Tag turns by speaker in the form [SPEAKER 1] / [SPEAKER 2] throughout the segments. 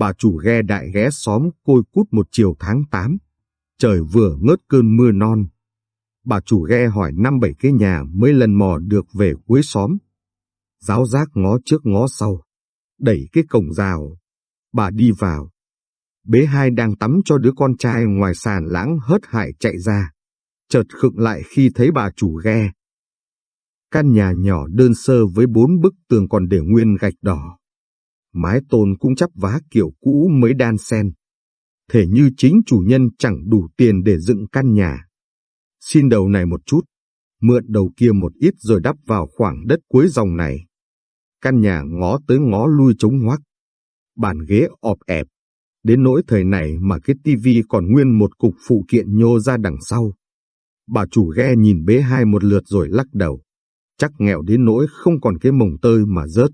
[SPEAKER 1] Bà chủ ghe đại ghé xóm côi cút một chiều tháng 8. Trời vừa ngớt cơn mưa non. Bà chủ ghe hỏi năm bảy cái nhà mới lần mò được về cuối xóm. Giáo giác ngó trước ngó sau. Đẩy cái cổng rào. Bà đi vào. Bế hai đang tắm cho đứa con trai ngoài sàn lãng hớt hải chạy ra. Chợt khựng lại khi thấy bà chủ ghe. Căn nhà nhỏ đơn sơ với bốn bức tường còn để nguyên gạch đỏ. Mái tôn cũng chắp vá kiểu cũ mới đan sen. Thể như chính chủ nhân chẳng đủ tiền để dựng căn nhà. Xin đầu này một chút, mượn đầu kia một ít rồi đắp vào khoảng đất cuối dòng này. Căn nhà ngó tới ngó lui trống hoác. Bàn ghế ọp ẹp. Đến nỗi thời này mà cái tivi còn nguyên một cục phụ kiện nhô ra đằng sau. Bà chủ ghe nhìn bế hai một lượt rồi lắc đầu. Chắc nghèo đến nỗi không còn cái mồng tơi mà rớt.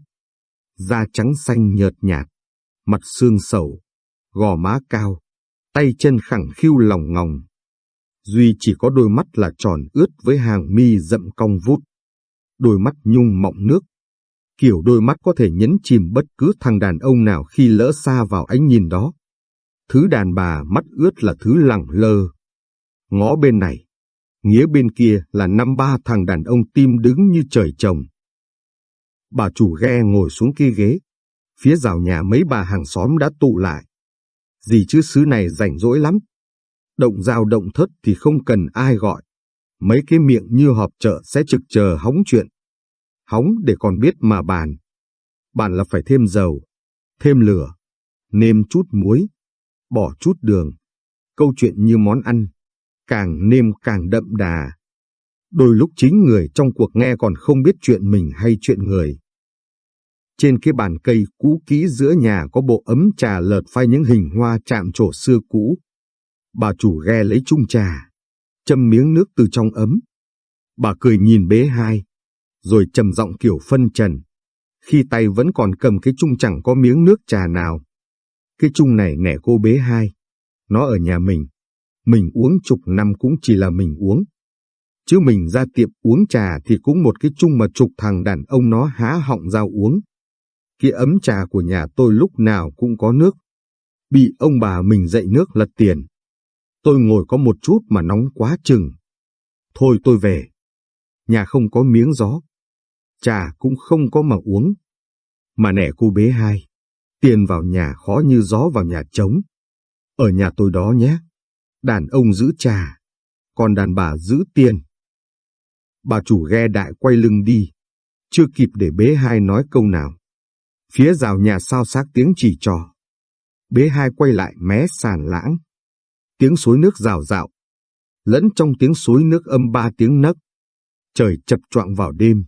[SPEAKER 1] Da trắng xanh nhợt nhạt, mặt xương sầu, gò má cao, tay chân khẳng khiu lòng ngòng. Duy chỉ có đôi mắt là tròn ướt với hàng mi rậm cong vút. Đôi mắt nhung mọng nước. Kiểu đôi mắt có thể nhấn chìm bất cứ thằng đàn ông nào khi lỡ xa vào ánh nhìn đó. Thứ đàn bà mắt ướt là thứ lẳng lơ. Ngõ bên này, nghĩa bên kia là năm ba thằng đàn ông tim đứng như trời trồng. Bà chủ ghe ngồi xuống kia ghế, phía rào nhà mấy bà hàng xóm đã tụ lại. Gì chứ xứ này rảnh rỗi lắm. Động dao động thất thì không cần ai gọi. Mấy cái miệng như họp chợ sẽ trực chờ hóng chuyện. Hóng để còn biết mà bàn. Bàn là phải thêm dầu, thêm lửa, nêm chút muối, bỏ chút đường. Câu chuyện như món ăn, càng nêm càng đậm đà. Đôi lúc chính người trong cuộc nghe còn không biết chuyện mình hay chuyện người. Trên cái bàn cây cũ kỹ giữa nhà có bộ ấm trà lợt phai những hình hoa chạm trổ xưa cũ. Bà chủ ghe lấy chung trà, châm miếng nước từ trong ấm. Bà cười nhìn bế hai, rồi trầm giọng kiểu phân trần. Khi tay vẫn còn cầm cái chung chẳng có miếng nước trà nào. Cái chung này nẻ cô bế hai, nó ở nhà mình. Mình uống chục năm cũng chỉ là mình uống. Chứ mình ra tiệm uống trà thì cũng một cái chung mà chục thằng đàn ông nó há họng ra uống. Cái ấm trà của nhà tôi lúc nào cũng có nước. Bị ông bà mình dậy nước lật tiền. Tôi ngồi có một chút mà nóng quá chừng. Thôi tôi về. Nhà không có miếng gió. Trà cũng không có mà uống. Mà nẻ cô bé hai. Tiền vào nhà khó như gió vào nhà trống. Ở nhà tôi đó nhé. Đàn ông giữ trà. Còn đàn bà giữ tiền. Bà chủ ghe đại quay lưng đi. Chưa kịp để bế hai nói câu nào. Phía rào nhà sao xác tiếng chỉ trò. Bế hai quay lại mé sàn lãng. Tiếng suối nước rào rạo. Lẫn trong tiếng suối nước âm ba tiếng nấc. Trời chập choạng vào đêm.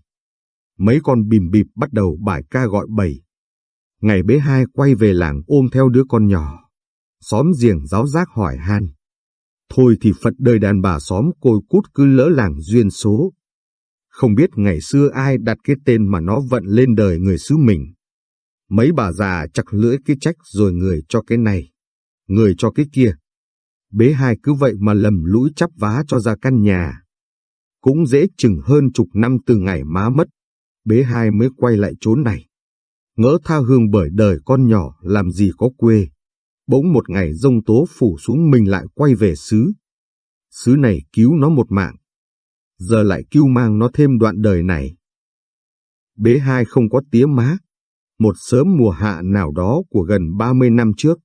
[SPEAKER 1] Mấy con bìm bịp bắt đầu bài ca gọi bầy. Ngày bế hai quay về làng ôm theo đứa con nhỏ. Xóm giềng giáo giác hỏi han. Thôi thì Phật đời đàn bà xóm côi cút cứ lỡ làng duyên số. Không biết ngày xưa ai đặt cái tên mà nó vận lên đời người xứ mình. Mấy bà già chặt lưỡi cái trách rồi người cho cái này, người cho cái kia. Bế hai cứ vậy mà lầm lũi chắp vá cho ra căn nhà. Cũng dễ chừng hơn chục năm từ ngày má mất, bế hai mới quay lại chốn này. Ngỡ tha hương bởi đời con nhỏ làm gì có quê. Bỗng một ngày rông tố phủ xuống mình lại quay về xứ. Xứ này cứu nó một mạng. Giờ lại cứu mang nó thêm đoạn đời này. Bế hai không có tía má, một sớm mùa hạ nào đó của gần 30 năm trước,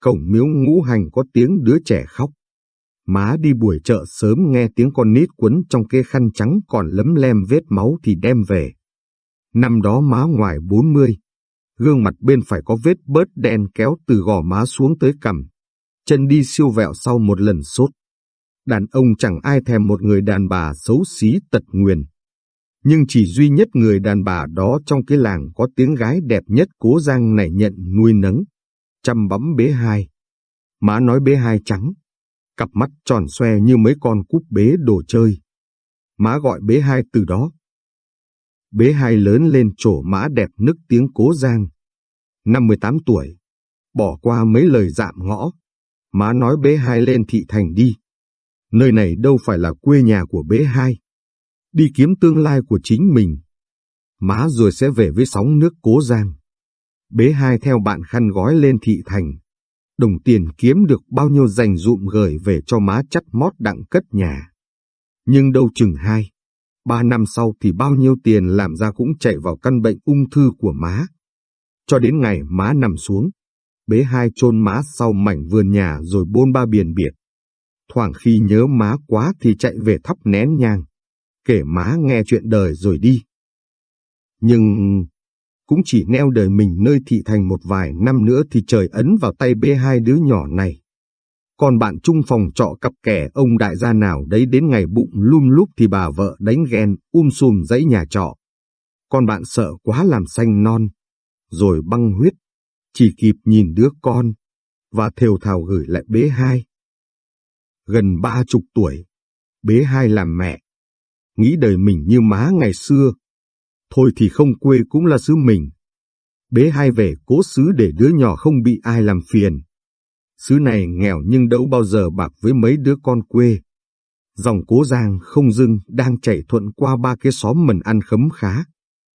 [SPEAKER 1] cổng miếu ngũ hành có tiếng đứa trẻ khóc. Má đi buổi chợ sớm nghe tiếng con nít quấn trong cái khăn trắng còn lấm lem vết máu thì đem về. Năm đó má ngoài 40, gương mặt bên phải có vết bớt đen kéo từ gò má xuống tới cằm, chân đi siêu vẹo sau một lần sốt. Đàn ông chẳng ai thèm một người đàn bà xấu xí tật nguyền. Nhưng chỉ duy nhất người đàn bà đó trong cái làng có tiếng gái đẹp nhất cố giang này nhận nuôi nấng, chăm bẵm bế hai. Má nói bế hai trắng, cặp mắt tròn xoe như mấy con cúp bế đồ chơi. Má gọi bế hai từ đó. Bế hai lớn lên trổ mã đẹp nức tiếng cố giang. Năm 18 tuổi, bỏ qua mấy lời dạm ngõ. Má nói bế hai lên thị thành đi. Nơi này đâu phải là quê nhà của bế hai đi kiếm tương lai của chính mình. Má rồi sẽ về với sóng nước cố giang. Bế hai theo bạn khăn gói lên thị thành. Đồng tiền kiếm được bao nhiêu dành dụm gửi về cho má chắt mót đặng cất nhà. Nhưng đâu chừng hai, ba năm sau thì bao nhiêu tiền làm ra cũng chạy vào căn bệnh ung thư của má. Cho đến ngày má nằm xuống, bế hai chôn má sau mảnh vườn nhà rồi bôn ba biển biệt. Thoảng khi nhớ má quá thì chạy về thắp nén nhang, kể má nghe chuyện đời rồi đi. Nhưng cũng chỉ neo đời mình nơi thị thành một vài năm nữa thì trời ấn vào tay bê hai đứa nhỏ này. Còn bạn chung phòng trọ cặp kẻ ông đại gia nào đấy đến ngày bụng lum lúc thì bà vợ đánh ghen um sùm dãy nhà trọ. Con bạn sợ quá làm xanh non, rồi băng huyết, chỉ kịp nhìn đứa con, và thều thào gửi lại bế hai. Gần ba chục tuổi, bế hai làm mẹ, nghĩ đời mình như má ngày xưa. Thôi thì không quê cũng là xứ mình. Bế hai về cố xứ để đứa nhỏ không bị ai làm phiền. Xứ này nghèo nhưng đâu bao giờ bạc với mấy đứa con quê. Dòng cố giang không dưng đang chảy thuận qua ba cái xóm mần ăn khấm khá.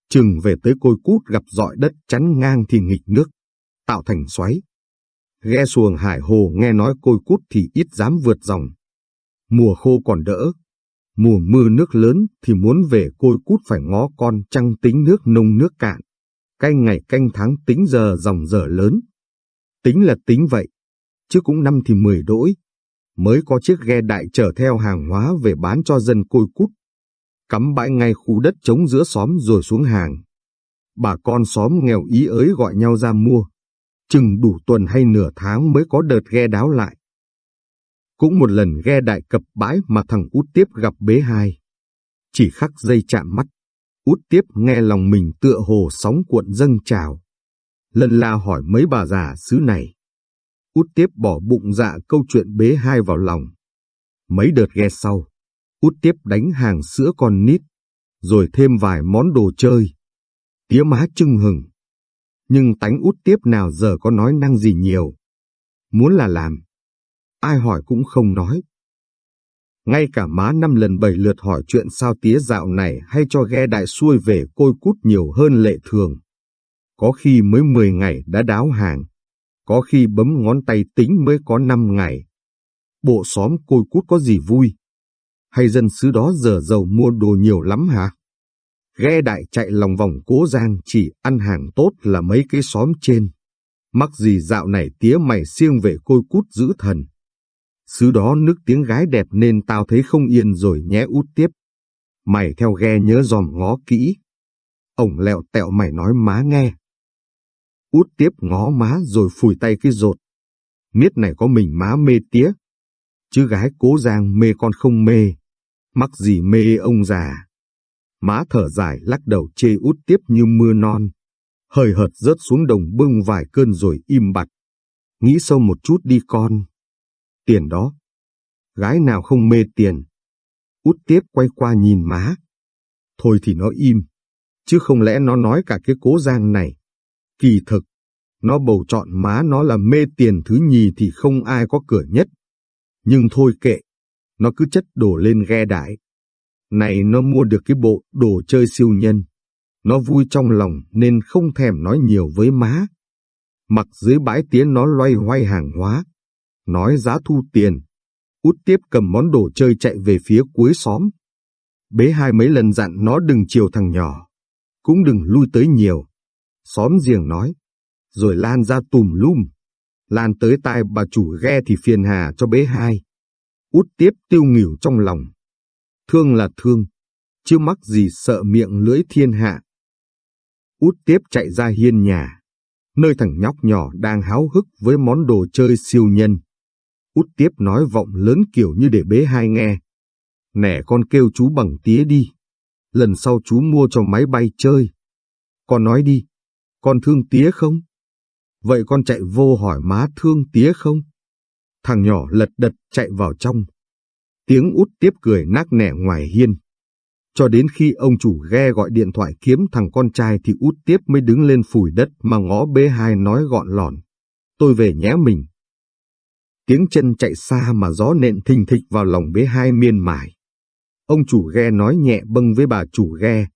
[SPEAKER 1] Chừng về tới côi cút gặp dọi đất chắn ngang thì nghịch nước, tạo thành xoáy. Ghe xuồng hải hồ nghe nói côi cút thì ít dám vượt dòng. Mùa khô còn đỡ, mùa mưa nước lớn thì muốn về côi cút phải ngó con trăng tính nước nông nước cạn. Canh ngày canh tháng tính giờ dòng giờ lớn. Tính là tính vậy, chứ cũng năm thì mười đỗi. Mới có chiếc ghe đại chở theo hàng hóa về bán cho dân côi cút cắm bãi ngay khu đất trống giữa xóm rồi xuống hàng. Bà con xóm nghèo ý ới gọi nhau ra mua, chừng đủ tuần hay nửa tháng mới có đợt ghe đáo lại. Cũng một lần ghe đại cập bãi mà thằng út tiếp gặp bế hai. Chỉ khắc dây chạm mắt, út tiếp nghe lòng mình tựa hồ sóng cuộn dâng trào. Lần la hỏi mấy bà già xứ này. Út tiếp bỏ bụng dạ câu chuyện bế hai vào lòng. Mấy đợt ghe sau, út tiếp đánh hàng sữa con nít, rồi thêm vài món đồ chơi. Tía má trưng hừng. Nhưng tánh út tiếp nào giờ có nói năng gì nhiều. Muốn là làm. Ai hỏi cũng không nói. Ngay cả má năm lần bảy lượt hỏi chuyện sao tía dạo này hay cho ghe đại xuôi về côi cút nhiều hơn lệ thường. Có khi mới 10 ngày đã đáo hàng. Có khi bấm ngón tay tính mới có 5 ngày. Bộ xóm côi cút có gì vui hay dân xứ đó giờ giàu mua đồ nhiều lắm hả? Ghe đại chạy lòng vòng cố giang chỉ ăn hàng tốt là mấy cái xóm trên. Mắc gì dạo này tía mày siêng về côi cút giữ thần. Xứ đó nước tiếng gái đẹp nên tao thấy không yên rồi nhé út tiếp. Mày theo ghe nhớ dòm ngó kỹ. Ổng lẹo tẹo mày nói má nghe. Út tiếp ngó má rồi phủi tay cái rột. Miết này có mình má mê tía. Chứ gái cố giang mê con không mê mắc gì mê ông già. Má thở dài lắc đầu chê út tiếp như mưa non, hời hợt rớt xuống đồng bưng vài cơn rồi im bặt. Nghĩ sâu một chút đi con. Tiền đó. Gái nào không mê tiền. Út tiếp quay qua nhìn má. Thôi thì nó im. Chứ không lẽ nó nói cả cái cố giang này. Kỳ thực, nó bầu chọn má nó là mê tiền thứ nhì thì không ai có cửa nhất. Nhưng thôi kệ, nó cứ chất đổ lên ghe đại. Này nó mua được cái bộ đồ chơi siêu nhân. Nó vui trong lòng nên không thèm nói nhiều với má. Mặc dưới bãi tiến nó loay hoay hàng hóa. Nói giá thu tiền. Út tiếp cầm món đồ chơi chạy về phía cuối xóm. Bế hai mấy lần dặn nó đừng chiều thằng nhỏ. Cũng đừng lui tới nhiều. Xóm giềng nói. Rồi lan ra tùm lum. Lan tới tai bà chủ ghe thì phiền hà cho bế hai út tiếp tiêu nghỉu trong lòng. Thương là thương, chưa mắc gì sợ miệng lưỡi thiên hạ. Út tiếp chạy ra hiên nhà, nơi thằng nhóc nhỏ đang háo hức với món đồ chơi siêu nhân. Út tiếp nói vọng lớn kiểu như để bế hai nghe. Nẻ con kêu chú bằng tía đi, lần sau chú mua cho máy bay chơi. Con nói đi, con thương tía không? Vậy con chạy vô hỏi má thương tía không? Thằng nhỏ lật đật chạy vào trong. Tiếng út tiếp cười nác nẻ ngoài hiên. Cho đến khi ông chủ ghe gọi điện thoại kiếm thằng con trai thì út tiếp mới đứng lên phủi đất mà ngó bế hai nói gọn lòn. Tôi về nhé mình. Tiếng chân chạy xa mà gió nện thình thịch vào lòng bế hai miên mải. Ông chủ ghe nói nhẹ bâng với bà chủ ghe.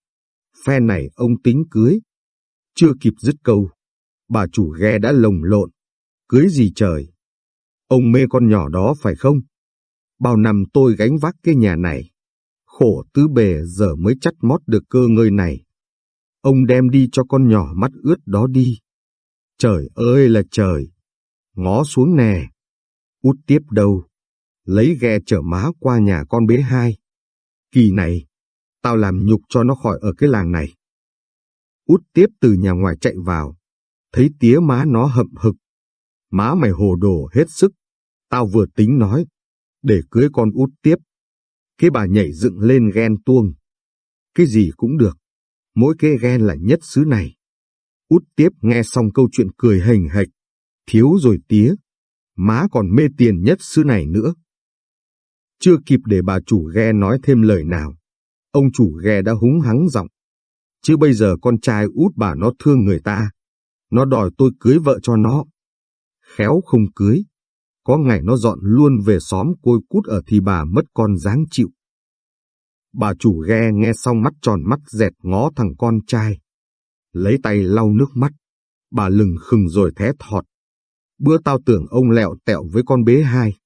[SPEAKER 1] Phe này ông tính cưới. Chưa kịp dứt câu. Bà chủ ghe đã lồng lộn. Cưới gì trời? Ông mê con nhỏ đó phải không? Bao năm tôi gánh vác cái nhà này. Khổ tứ bề giờ mới chắt mót được cơ ngơi này. Ông đem đi cho con nhỏ mắt ướt đó đi. Trời ơi là trời! Ngó xuống nè! Út tiếp đâu? Lấy ghe chở má qua nhà con bé hai. Kỳ này, tao làm nhục cho nó khỏi ở cái làng này. Út tiếp từ nhà ngoài chạy vào, thấy tía má nó hậm hực. Má mày hồ đồ hết sức, tao vừa tính nói, để cưới con út tiếp. Cái bà nhảy dựng lên ghen tuông. Cái gì cũng được, mỗi cái ghen là nhất xứ này. Út tiếp nghe xong câu chuyện cười hình hạch, thiếu rồi tía, má còn mê tiền nhất xứ này nữa. Chưa kịp để bà chủ ghe nói thêm lời nào, ông chủ ghe đã húng hắng giọng. Chứ bây giờ con trai út bà nó thương người ta, nó đòi tôi cưới vợ cho nó. Khéo không cưới, có ngày nó dọn luôn về xóm côi cút ở thì bà mất con dáng chịu. Bà chủ ghe nghe xong mắt tròn mắt dẹt ngó thằng con trai. Lấy tay lau nước mắt, bà lừng khừng rồi thé thọt. Bữa tao tưởng ông lẹo tẹo với con bé hai.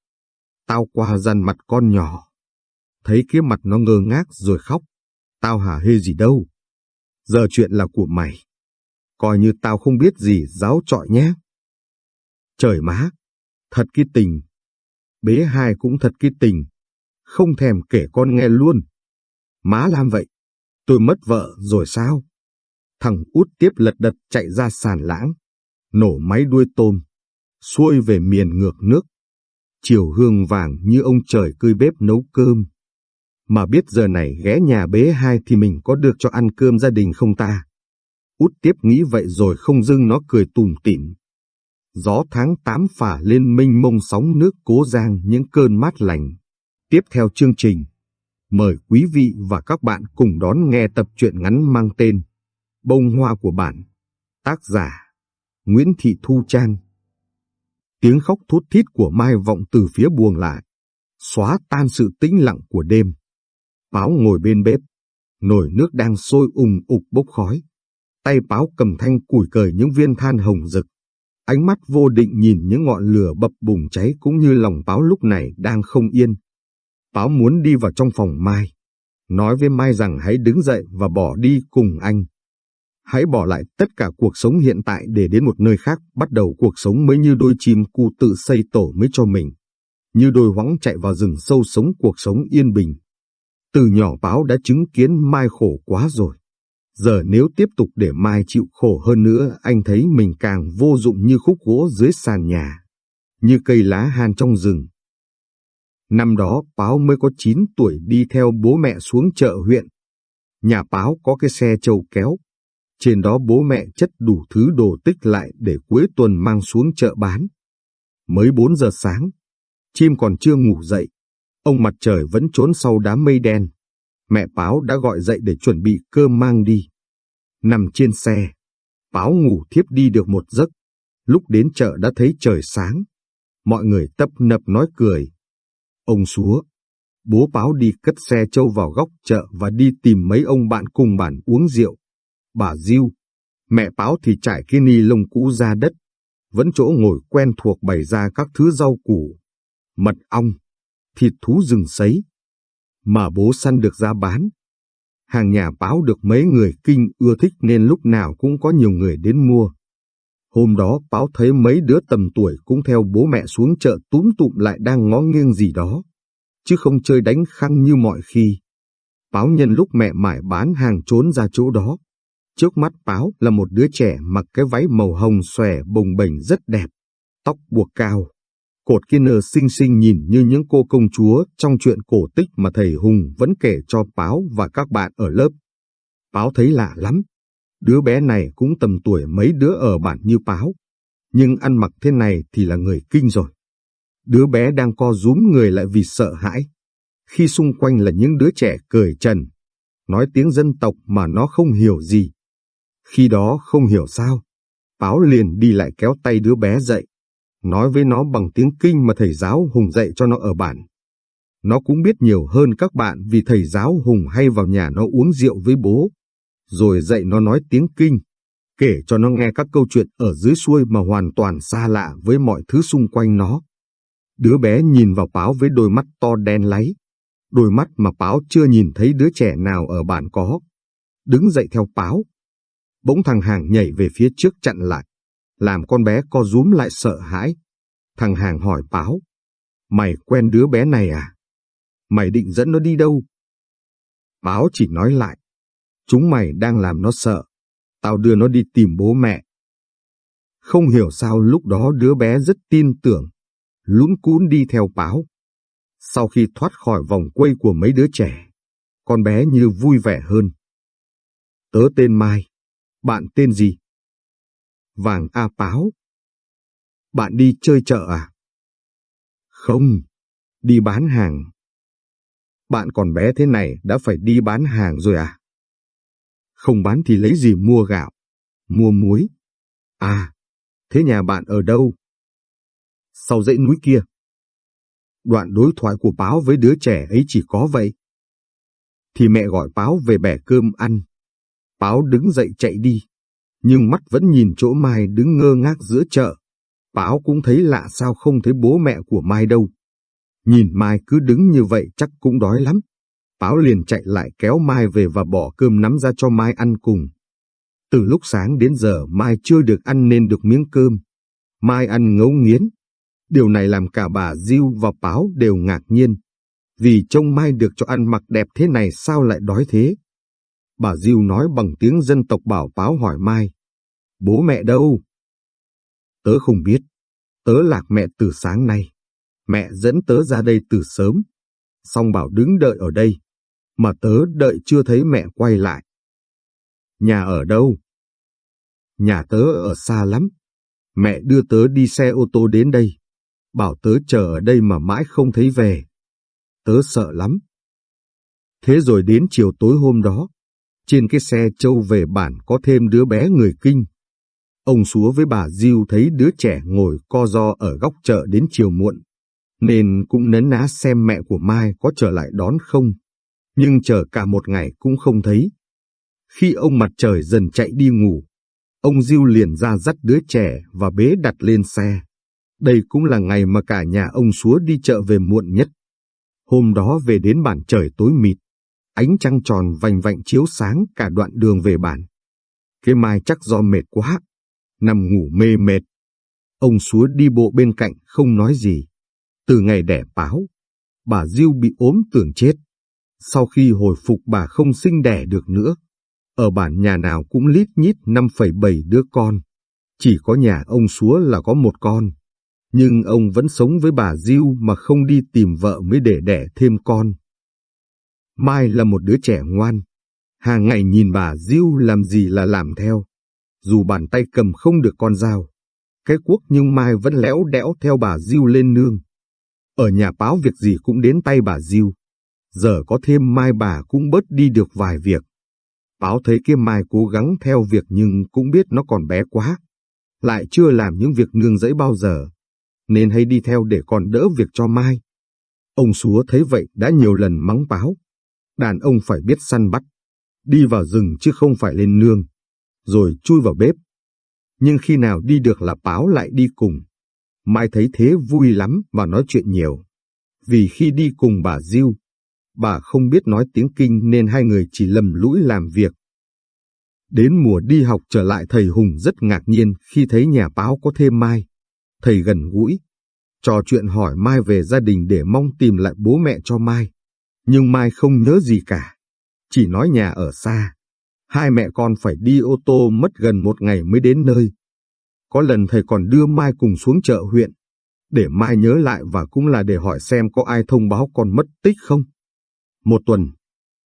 [SPEAKER 1] Tao qua dằn mặt con nhỏ. Thấy cái mặt nó ngơ ngác rồi khóc. Tao hả hê gì đâu. Giờ chuyện là của mày. Coi như tao không biết gì giáo trọi nhé. Trời má, thật cái tình. bé hai cũng thật cái tình. Không thèm kể con nghe luôn. Má làm vậy. Tôi mất vợ rồi sao? Thằng út tiếp lật đật chạy ra sàn lãng. Nổ máy đuôi tôm. Xuôi về miền ngược nước. Chiều hương vàng như ông trời cơi bếp nấu cơm. Mà biết giờ này ghé nhà bế hai thì mình có được cho ăn cơm gia đình không ta? Út tiếp nghĩ vậy rồi không dưng nó cười tùm tỉm. Gió tháng 8 phả lên mênh mông sóng nước cố giang những cơn mát lành. Tiếp theo chương trình, mời quý vị và các bạn cùng đón nghe tập truyện ngắn mang tên Bông hoa của bản. Tác giả Nguyễn Thị Thu Trang Tiếng khóc thút thít của Mai vọng từ phía buồng lại, xóa tan sự tĩnh lặng của đêm. Báo ngồi bên bếp, nồi nước đang sôi ùng ục bốc khói. Tay báo cầm thanh củi cởi những viên than hồng rực. Ánh mắt vô định nhìn những ngọn lửa bập bùng cháy cũng như lòng báo lúc này đang không yên. Báo muốn đi vào trong phòng Mai. Nói với Mai rằng hãy đứng dậy và bỏ đi cùng anh. Hãy bỏ lại tất cả cuộc sống hiện tại để đến một nơi khác bắt đầu cuộc sống mới như đôi chim cu tự xây tổ mới cho mình. Như đôi hoắng chạy vào rừng sâu sống cuộc sống yên bình. Từ nhỏ báo đã chứng kiến Mai khổ quá rồi. Giờ nếu tiếp tục để Mai chịu khổ hơn nữa, anh thấy mình càng vô dụng như khúc gỗ dưới sàn nhà, như cây lá han trong rừng. Năm đó, Báo mới có 9 tuổi đi theo bố mẹ xuống chợ huyện. Nhà Báo có cái xe trâu kéo. Trên đó bố mẹ chất đủ thứ đồ tích lại để cuối tuần mang xuống chợ bán. Mới 4 giờ sáng, chim còn chưa ngủ dậy. Ông mặt trời vẫn trốn sau đám mây đen mẹ Báo đã gọi dậy để chuẩn bị cơm mang đi. Nằm trên xe, Báo ngủ thiếp đi được một giấc. Lúc đến chợ đã thấy trời sáng. Mọi người tấp nập nói cười. Ông xúa, bố Báo đi cất xe trâu vào góc chợ và đi tìm mấy ông bạn cùng bản uống rượu. Bà Diêu, mẹ Báo thì trải cái ni lông cũ ra đất. Vẫn chỗ ngồi quen thuộc bày ra các thứ rau củ, mật ong, thịt thú rừng sấy, mà bố săn được ra bán. Hàng nhà báo được mấy người kinh ưa thích nên lúc nào cũng có nhiều người đến mua. Hôm đó báo thấy mấy đứa tầm tuổi cũng theo bố mẹ xuống chợ túm tụm lại đang ngó nghiêng gì đó, chứ không chơi đánh khăng như mọi khi. Báo nhân lúc mẹ mải bán hàng trốn ra chỗ đó. Trước mắt báo là một đứa trẻ mặc cái váy màu hồng xòe bồng bềnh rất đẹp, tóc buộc cao, Cột kia nờ xinh xinh nhìn như những cô công chúa trong chuyện cổ tích mà thầy Hùng vẫn kể cho Báo và các bạn ở lớp. Báo thấy lạ lắm. Đứa bé này cũng tầm tuổi mấy đứa ở bản như Báo. Nhưng ăn mặc thế này thì là người kinh rồi. Đứa bé đang co rúm người lại vì sợ hãi. Khi xung quanh là những đứa trẻ cười trần, nói tiếng dân tộc mà nó không hiểu gì. Khi đó không hiểu sao, Báo liền đi lại kéo tay đứa bé dậy nói với nó bằng tiếng kinh mà thầy giáo Hùng dạy cho nó ở bản. Nó cũng biết nhiều hơn các bạn vì thầy giáo Hùng hay vào nhà nó uống rượu với bố, rồi dạy nó nói tiếng kinh. kể cho nó nghe các câu chuyện ở dưới xuôi mà hoàn toàn xa lạ với mọi thứ xung quanh nó. Đứa bé nhìn vào Báo với đôi mắt to đen láy, đôi mắt mà Báo chưa nhìn thấy đứa trẻ nào ở bản có. Đứng dậy theo Báo. Bỗng thằng Hàng nhảy về phía trước chặn lại, làm con bé co rúm lại sợ hãi. Thằng Hàng hỏi Báo, mày quen đứa bé này à? Mày định dẫn nó đi đâu? Báo chỉ nói lại, chúng mày đang làm nó sợ, tao đưa nó đi tìm bố mẹ. Không hiểu sao lúc đó đứa bé rất tin tưởng, lún cún đi theo báo. Sau khi thoát khỏi vòng quay của mấy đứa trẻ, con bé như vui vẻ hơn. Tớ tên Mai, bạn tên gì? Vàng A páo Bạn đi chơi chợ à? Không, đi bán hàng. Bạn còn bé thế này đã phải đi bán hàng rồi à? Không bán thì lấy gì mua gạo, mua muối. À, thế nhà bạn ở đâu? Sau dãy núi kia. Đoạn đối thoại của Báo với đứa trẻ ấy chỉ có vậy. Thì mẹ gọi Báo về bẻ cơm ăn. Báo đứng dậy chạy đi, nhưng mắt vẫn nhìn chỗ Mai đứng ngơ ngác giữa chợ. Báo cũng thấy lạ sao không thấy bố mẹ của Mai đâu. Nhìn Mai cứ đứng như vậy chắc cũng đói lắm. Báo liền chạy lại kéo Mai về và bỏ cơm nắm ra cho Mai ăn cùng. Từ lúc sáng đến giờ Mai chưa được ăn nên được miếng cơm. Mai ăn ngấu nghiến. Điều này làm cả bà Diêu và Báo đều ngạc nhiên. Vì trông Mai được cho ăn mặc đẹp thế này sao lại đói thế? Bà Diêu nói bằng tiếng dân tộc bảo Báo hỏi Mai. Bố mẹ đâu? Tớ không biết. Tớ lạc mẹ từ sáng nay. Mẹ dẫn tớ ra đây từ sớm. Xong bảo đứng đợi ở đây mà tớ đợi chưa thấy mẹ quay lại. Nhà ở đâu? Nhà tớ ở xa lắm. Mẹ đưa tớ đi xe ô tô đến đây. Bảo tớ chờ ở đây mà mãi không thấy về. Tớ sợ lắm. Thế rồi đến chiều tối hôm đó, trên cái xe châu về bản có thêm đứa bé người kinh. Ông Súa với bà Diêu thấy đứa trẻ ngồi co do ở góc chợ đến chiều muộn, nên cũng nấn ná xem mẹ của Mai có trở lại đón không nhưng chờ cả một ngày cũng không thấy. Khi ông mặt trời dần chạy đi ngủ, ông Diêu liền ra dắt đứa trẻ và bế đặt lên xe. Đây cũng là ngày mà cả nhà ông Súa đi chợ về muộn nhất. Hôm đó về đến bản trời tối mịt, ánh trăng tròn vành vạnh chiếu sáng cả đoạn đường về bản. Cái mai chắc do mệt quá, nằm ngủ mê mệt. Ông Súa đi bộ bên cạnh không nói gì. Từ ngày đẻ báo, bà Diêu bị ốm tưởng chết. Sau khi hồi phục bà không sinh đẻ được nữa. Ở bản nhà nào cũng lít nhít 5,7 đứa con. Chỉ có nhà ông Súa là có một con. Nhưng ông vẫn sống với bà Diêu mà không đi tìm vợ mới để đẻ thêm con. Mai là một đứa trẻ ngoan. Hàng ngày nhìn bà Diêu làm gì là làm theo. Dù bàn tay cầm không được con dao. Cái cuốc nhưng Mai vẫn lẽo đẽo theo bà Diêu lên nương. Ở nhà báo việc gì cũng đến tay bà Diêu giờ có thêm Mai bà cũng bớt đi được vài việc. Báo thấy kia Mai cố gắng theo việc nhưng cũng biết nó còn bé quá, lại chưa làm những việc nương dẫy bao giờ, nên hay đi theo để còn đỡ việc cho Mai. Ông Súa thấy vậy đã nhiều lần mắng báo, đàn ông phải biết săn bắt, đi vào rừng chứ không phải lên nương, rồi chui vào bếp. Nhưng khi nào đi được là báo lại đi cùng. Mai thấy thế vui lắm và nói chuyện nhiều. Vì khi đi cùng bà Diêu, bà không biết nói tiếng kinh nên hai người chỉ lầm lũi làm việc. Đến mùa đi học trở lại thầy Hùng rất ngạc nhiên khi thấy nhà báo có thêm Mai. Thầy gần gũi, trò chuyện hỏi Mai về gia đình để mong tìm lại bố mẹ cho Mai. Nhưng Mai không nhớ gì cả, chỉ nói nhà ở xa. Hai mẹ con phải đi ô tô mất gần một ngày mới đến nơi. Có lần thầy còn đưa Mai cùng xuống chợ huyện, để Mai nhớ lại và cũng là để hỏi xem có ai thông báo con mất tích không. Một tuần,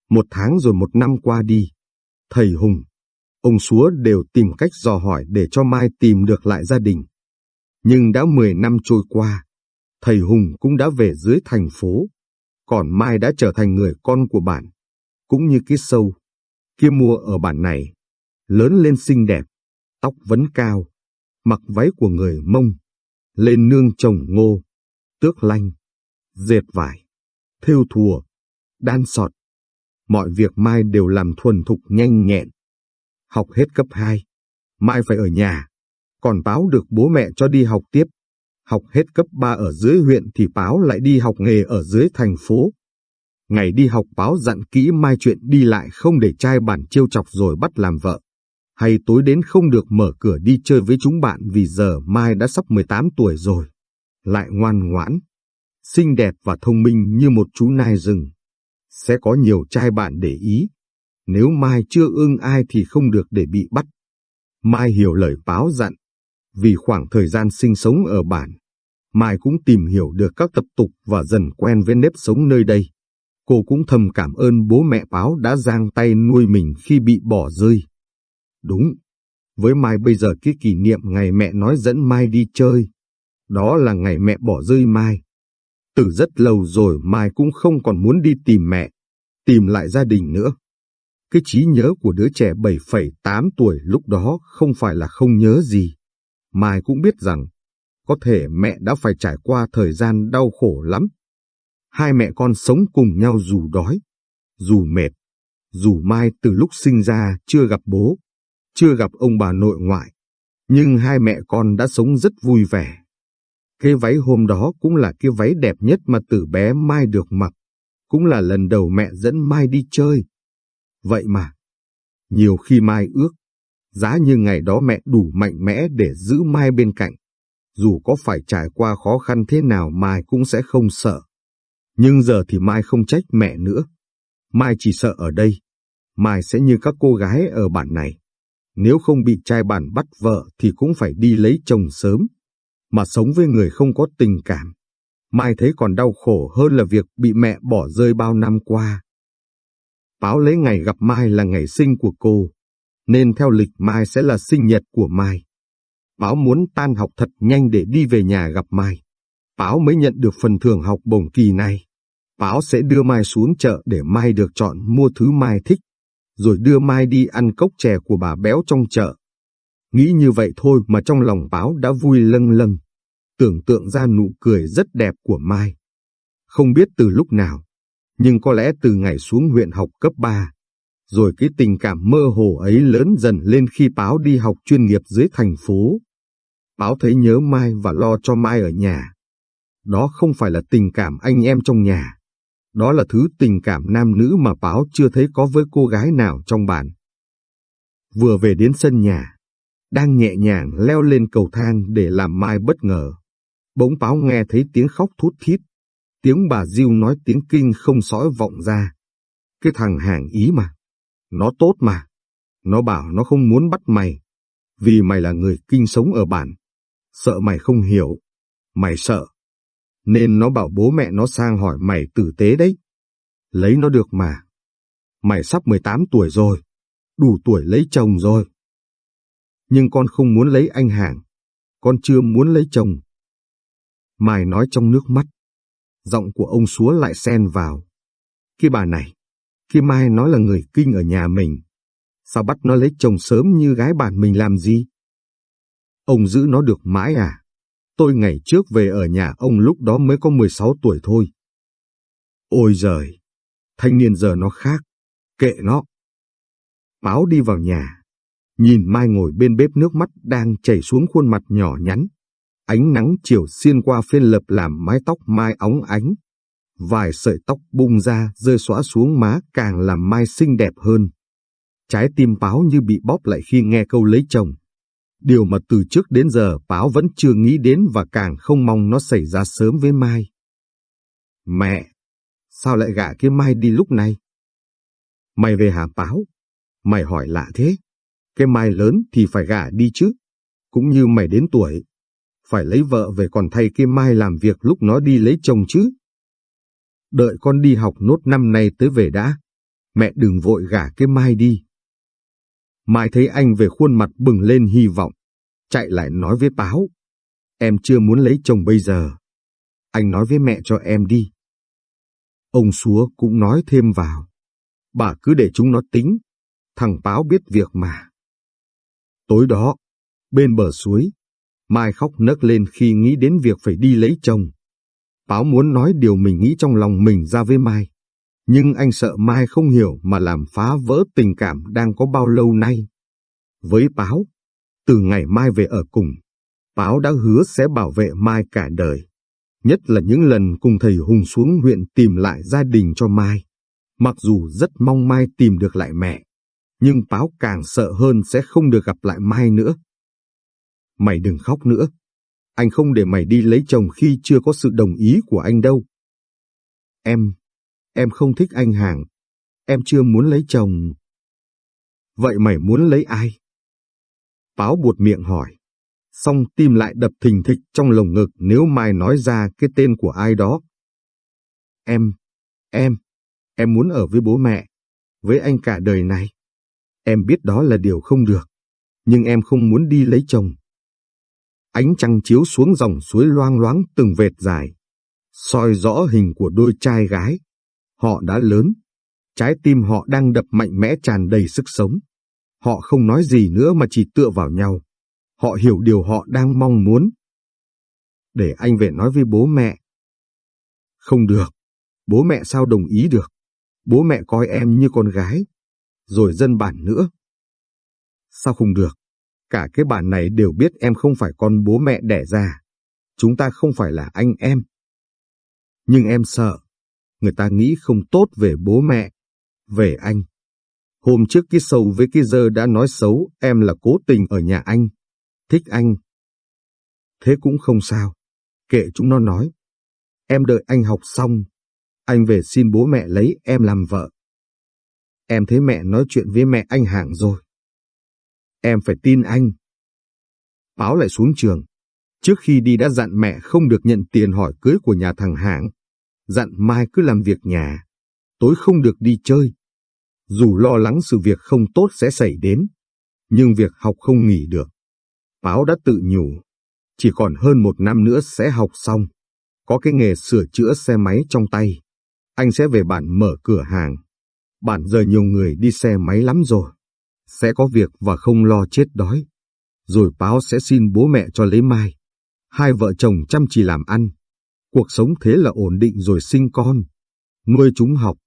[SPEAKER 1] một tháng rồi một năm qua đi, thầy Hùng, ông Súa đều tìm cách dò hỏi để cho Mai tìm được lại gia đình. Nhưng đã 10 năm trôi qua, thầy Hùng cũng đã về dưới thành phố, còn Mai đã trở thành người con của bản, cũng như cái sâu, kia mua ở bản này, lớn lên xinh đẹp, tóc vấn cao, mặc váy của người Mông, lên nương trồng ngô, tước lanh, dệt vải, thêu thùa, đan sọt. Mọi việc Mai đều làm thuần thục nhanh nhẹn. Học hết cấp 2, Mai phải ở nhà, còn Báo được bố mẹ cho đi học tiếp. Học hết cấp 3 ở dưới huyện thì Báo lại đi học nghề ở dưới thành phố. Ngày đi học Báo dặn kỹ Mai chuyện đi lại không để trai bản chiêu chọc rồi bắt làm vợ. Hay tối đến không được mở cửa đi chơi với chúng bạn vì giờ Mai đã sắp 18 tuổi rồi. Lại ngoan ngoãn, xinh đẹp và thông minh như một chú nai rừng. Sẽ có nhiều trai bạn để ý. Nếu Mai chưa ưng ai thì không được để bị bắt. Mai hiểu lời báo dặn. Vì khoảng thời gian sinh sống ở bản, Mai cũng tìm hiểu được các tập tục và dần quen với nếp sống nơi đây. Cô cũng thầm cảm ơn bố mẹ báo đã giang tay nuôi mình khi bị bỏ rơi. Đúng, với Mai bây giờ cái kỷ niệm ngày mẹ nói dẫn Mai đi chơi, đó là ngày mẹ bỏ rơi Mai. Từ rất lâu rồi Mai cũng không còn muốn đi tìm mẹ, tìm lại gia đình nữa. Cái trí nhớ của đứa trẻ 7,8 tuổi lúc đó không phải là không nhớ gì. Mai cũng biết rằng, có thể mẹ đã phải trải qua thời gian đau khổ lắm. Hai mẹ con sống cùng nhau dù đói, dù mệt, dù Mai từ lúc sinh ra chưa gặp bố, chưa gặp ông bà nội ngoại, nhưng hai mẹ con đã sống rất vui vẻ. Cái váy hôm đó cũng là cái váy đẹp nhất mà từ bé Mai được mặc, cũng là lần đầu mẹ dẫn Mai đi chơi. Vậy mà, nhiều khi Mai ước, giá như ngày đó mẹ đủ mạnh mẽ để giữ Mai bên cạnh, dù có phải trải qua khó khăn thế nào Mai cũng sẽ không sợ. Nhưng giờ thì Mai không trách mẹ nữa. Mai chỉ sợ ở đây, Mai sẽ như các cô gái ở bản này. Nếu không bị trai bản bắt vợ thì cũng phải đi lấy chồng sớm, mà sống với người không có tình cảm. Mai thấy còn đau khổ hơn là việc bị mẹ bỏ rơi bao năm qua. Báo lấy ngày gặp Mai là ngày sinh của cô, nên theo lịch Mai sẽ là sinh nhật của Mai. Báo muốn tan học thật nhanh để đi về nhà gặp Mai. Báo mới nhận được phần thưởng học bổng kỳ này. Báo sẽ đưa Mai xuống chợ để Mai được chọn mua thứ Mai thích, rồi đưa Mai đi ăn cốc chè của bà béo trong chợ. Nghĩ như vậy thôi mà trong lòng Báo đã vui lâng lâng, tưởng tượng ra nụ cười rất đẹp của Mai. Không biết từ lúc nào, nhưng có lẽ từ ngày xuống huyện học cấp 3, rồi cái tình cảm mơ hồ ấy lớn dần lên khi Báo đi học chuyên nghiệp dưới thành phố. Báo thấy nhớ Mai và lo cho Mai ở nhà. Đó không phải là tình cảm anh em trong nhà. Đó là thứ tình cảm nam nữ mà Báo chưa thấy có với cô gái nào trong bản. Vừa về đến sân nhà, đang nhẹ nhàng leo lên cầu thang để làm Mai bất ngờ. Bỗng Báo nghe thấy tiếng khóc thút thít. Tiếng bà Diêu nói tiếng kinh không sói vọng ra. Cái thằng hàng ý mà. Nó tốt mà. Nó bảo nó không muốn bắt mày. Vì mày là người kinh sống ở bản. Sợ mày không hiểu. Mày sợ. Nên nó bảo bố mẹ nó sang hỏi mày tử tế đấy. Lấy nó được mà. Mày sắp 18 tuổi rồi. Đủ tuổi lấy chồng rồi. Nhưng con không muốn lấy anh hàng. Con chưa muốn lấy chồng. mày nói trong nước mắt. Giọng của ông Súa lại xen vào. Cái bà này, khi Mai nói là người kinh ở nhà mình, sao bắt nó lấy chồng sớm như gái bản mình làm gì? Ông giữ nó được mãi à? Tôi ngày trước về ở nhà ông lúc đó mới có 16 tuổi thôi. Ôi giời, thanh niên giờ nó khác, kệ nó. Báo đi vào nhà, nhìn Mai ngồi bên bếp nước mắt đang chảy xuống khuôn mặt nhỏ nhắn. Ánh nắng chiều xiên qua phiên lập làm mái tóc Mai óng ánh. Vài sợi tóc bung ra rơi xóa xuống má càng làm Mai xinh đẹp hơn. Trái tim báo như bị bóp lại khi nghe câu lấy chồng. Điều mà từ trước đến giờ Báo vẫn chưa nghĩ đến và càng không mong nó xảy ra sớm với Mai. Mẹ, sao lại gả cái Mai đi lúc này? Mày về hả Báo? Mày hỏi lạ thế. Cái Mai lớn thì phải gả đi chứ. Cũng như mày đến tuổi. Phải lấy vợ về còn thay cái Mai làm việc lúc nó đi lấy chồng chứ. Đợi con đi học nốt năm nay tới về đã. Mẹ đừng vội gả cái Mai đi. Mai thấy anh về khuôn mặt bừng lên hy vọng, chạy lại nói với Báo. Em chưa muốn lấy chồng bây giờ. Anh nói với mẹ cho em đi. Ông Súa cũng nói thêm vào. Bà cứ để chúng nó tính, thằng Báo biết việc mà. Tối đó, bên bờ suối, Mai khóc nấc lên khi nghĩ đến việc phải đi lấy chồng. Báo muốn nói điều mình nghĩ trong lòng mình ra với Mai nhưng anh sợ Mai không hiểu mà làm phá vỡ tình cảm đang có bao lâu nay. Với Báo, Từ ngày mai về ở cùng, Báo đã hứa sẽ bảo vệ Mai cả đời. Nhất là những lần cùng thầy Hùng xuống huyện tìm lại gia đình cho Mai. Mặc dù rất mong Mai tìm được lại mẹ, nhưng Báo càng sợ hơn sẽ không được gặp lại Mai nữa. Mày đừng khóc nữa. Anh không để mày đi lấy chồng khi chưa có sự đồng ý của anh đâu. Em, em không thích anh Hàng. Em chưa muốn lấy chồng. Vậy mày muốn lấy ai? Báo buột miệng hỏi. Xong tim lại đập thình thịch trong lồng ngực nếu Mai nói ra cái tên của ai đó. Em, em, em muốn ở với bố mẹ, với anh cả đời này. Em biết đó là điều không được, nhưng em không muốn đi lấy chồng. Ánh trăng chiếu xuống dòng suối loang loáng từng vệt dài, soi rõ hình của đôi trai gái. Họ đã lớn, trái tim họ đang đập mạnh mẽ tràn đầy sức sống. Họ không nói gì nữa mà chỉ tựa vào nhau. Họ hiểu điều họ đang mong muốn. Để anh về nói với bố mẹ. Không được, bố mẹ sao đồng ý được. Bố mẹ coi em như con gái, rồi dân bản nữa. Sao không được? Cả cái bàn này đều biết em không phải con bố mẹ đẻ ra. Chúng ta không phải là anh em. Nhưng em sợ, người ta nghĩ không tốt về bố mẹ, về anh. Hôm trước cái sâu với cái dơ đã nói xấu em là cố tình ở nhà anh, thích anh. Thế cũng không sao, kệ chúng nó nói. Em đợi anh học xong, anh về xin bố mẹ lấy em làm vợ. Em thấy mẹ nói chuyện với mẹ anh hàng rồi. Em phải tin anh. Báo lại xuống trường. Trước khi đi đã dặn mẹ không được nhận tiền hỏi cưới của nhà thằng Hạng. Dặn mai cứ làm việc nhà. Tối không được đi chơi. Dù lo lắng sự việc không tốt sẽ xảy đến. Nhưng việc học không nghỉ được. Báo đã tự nhủ. Chỉ còn hơn một năm nữa sẽ học xong. Có cái nghề sửa chữa xe máy trong tay. Anh sẽ về bản mở cửa hàng. Bản giờ nhiều người đi xe máy lắm rồi sẽ có việc và không lo chết đói. Rồi báo sẽ xin bố mẹ cho lấy mai. Hai vợ chồng chăm chỉ làm ăn. Cuộc sống thế là ổn định rồi sinh con. Nuôi chúng học.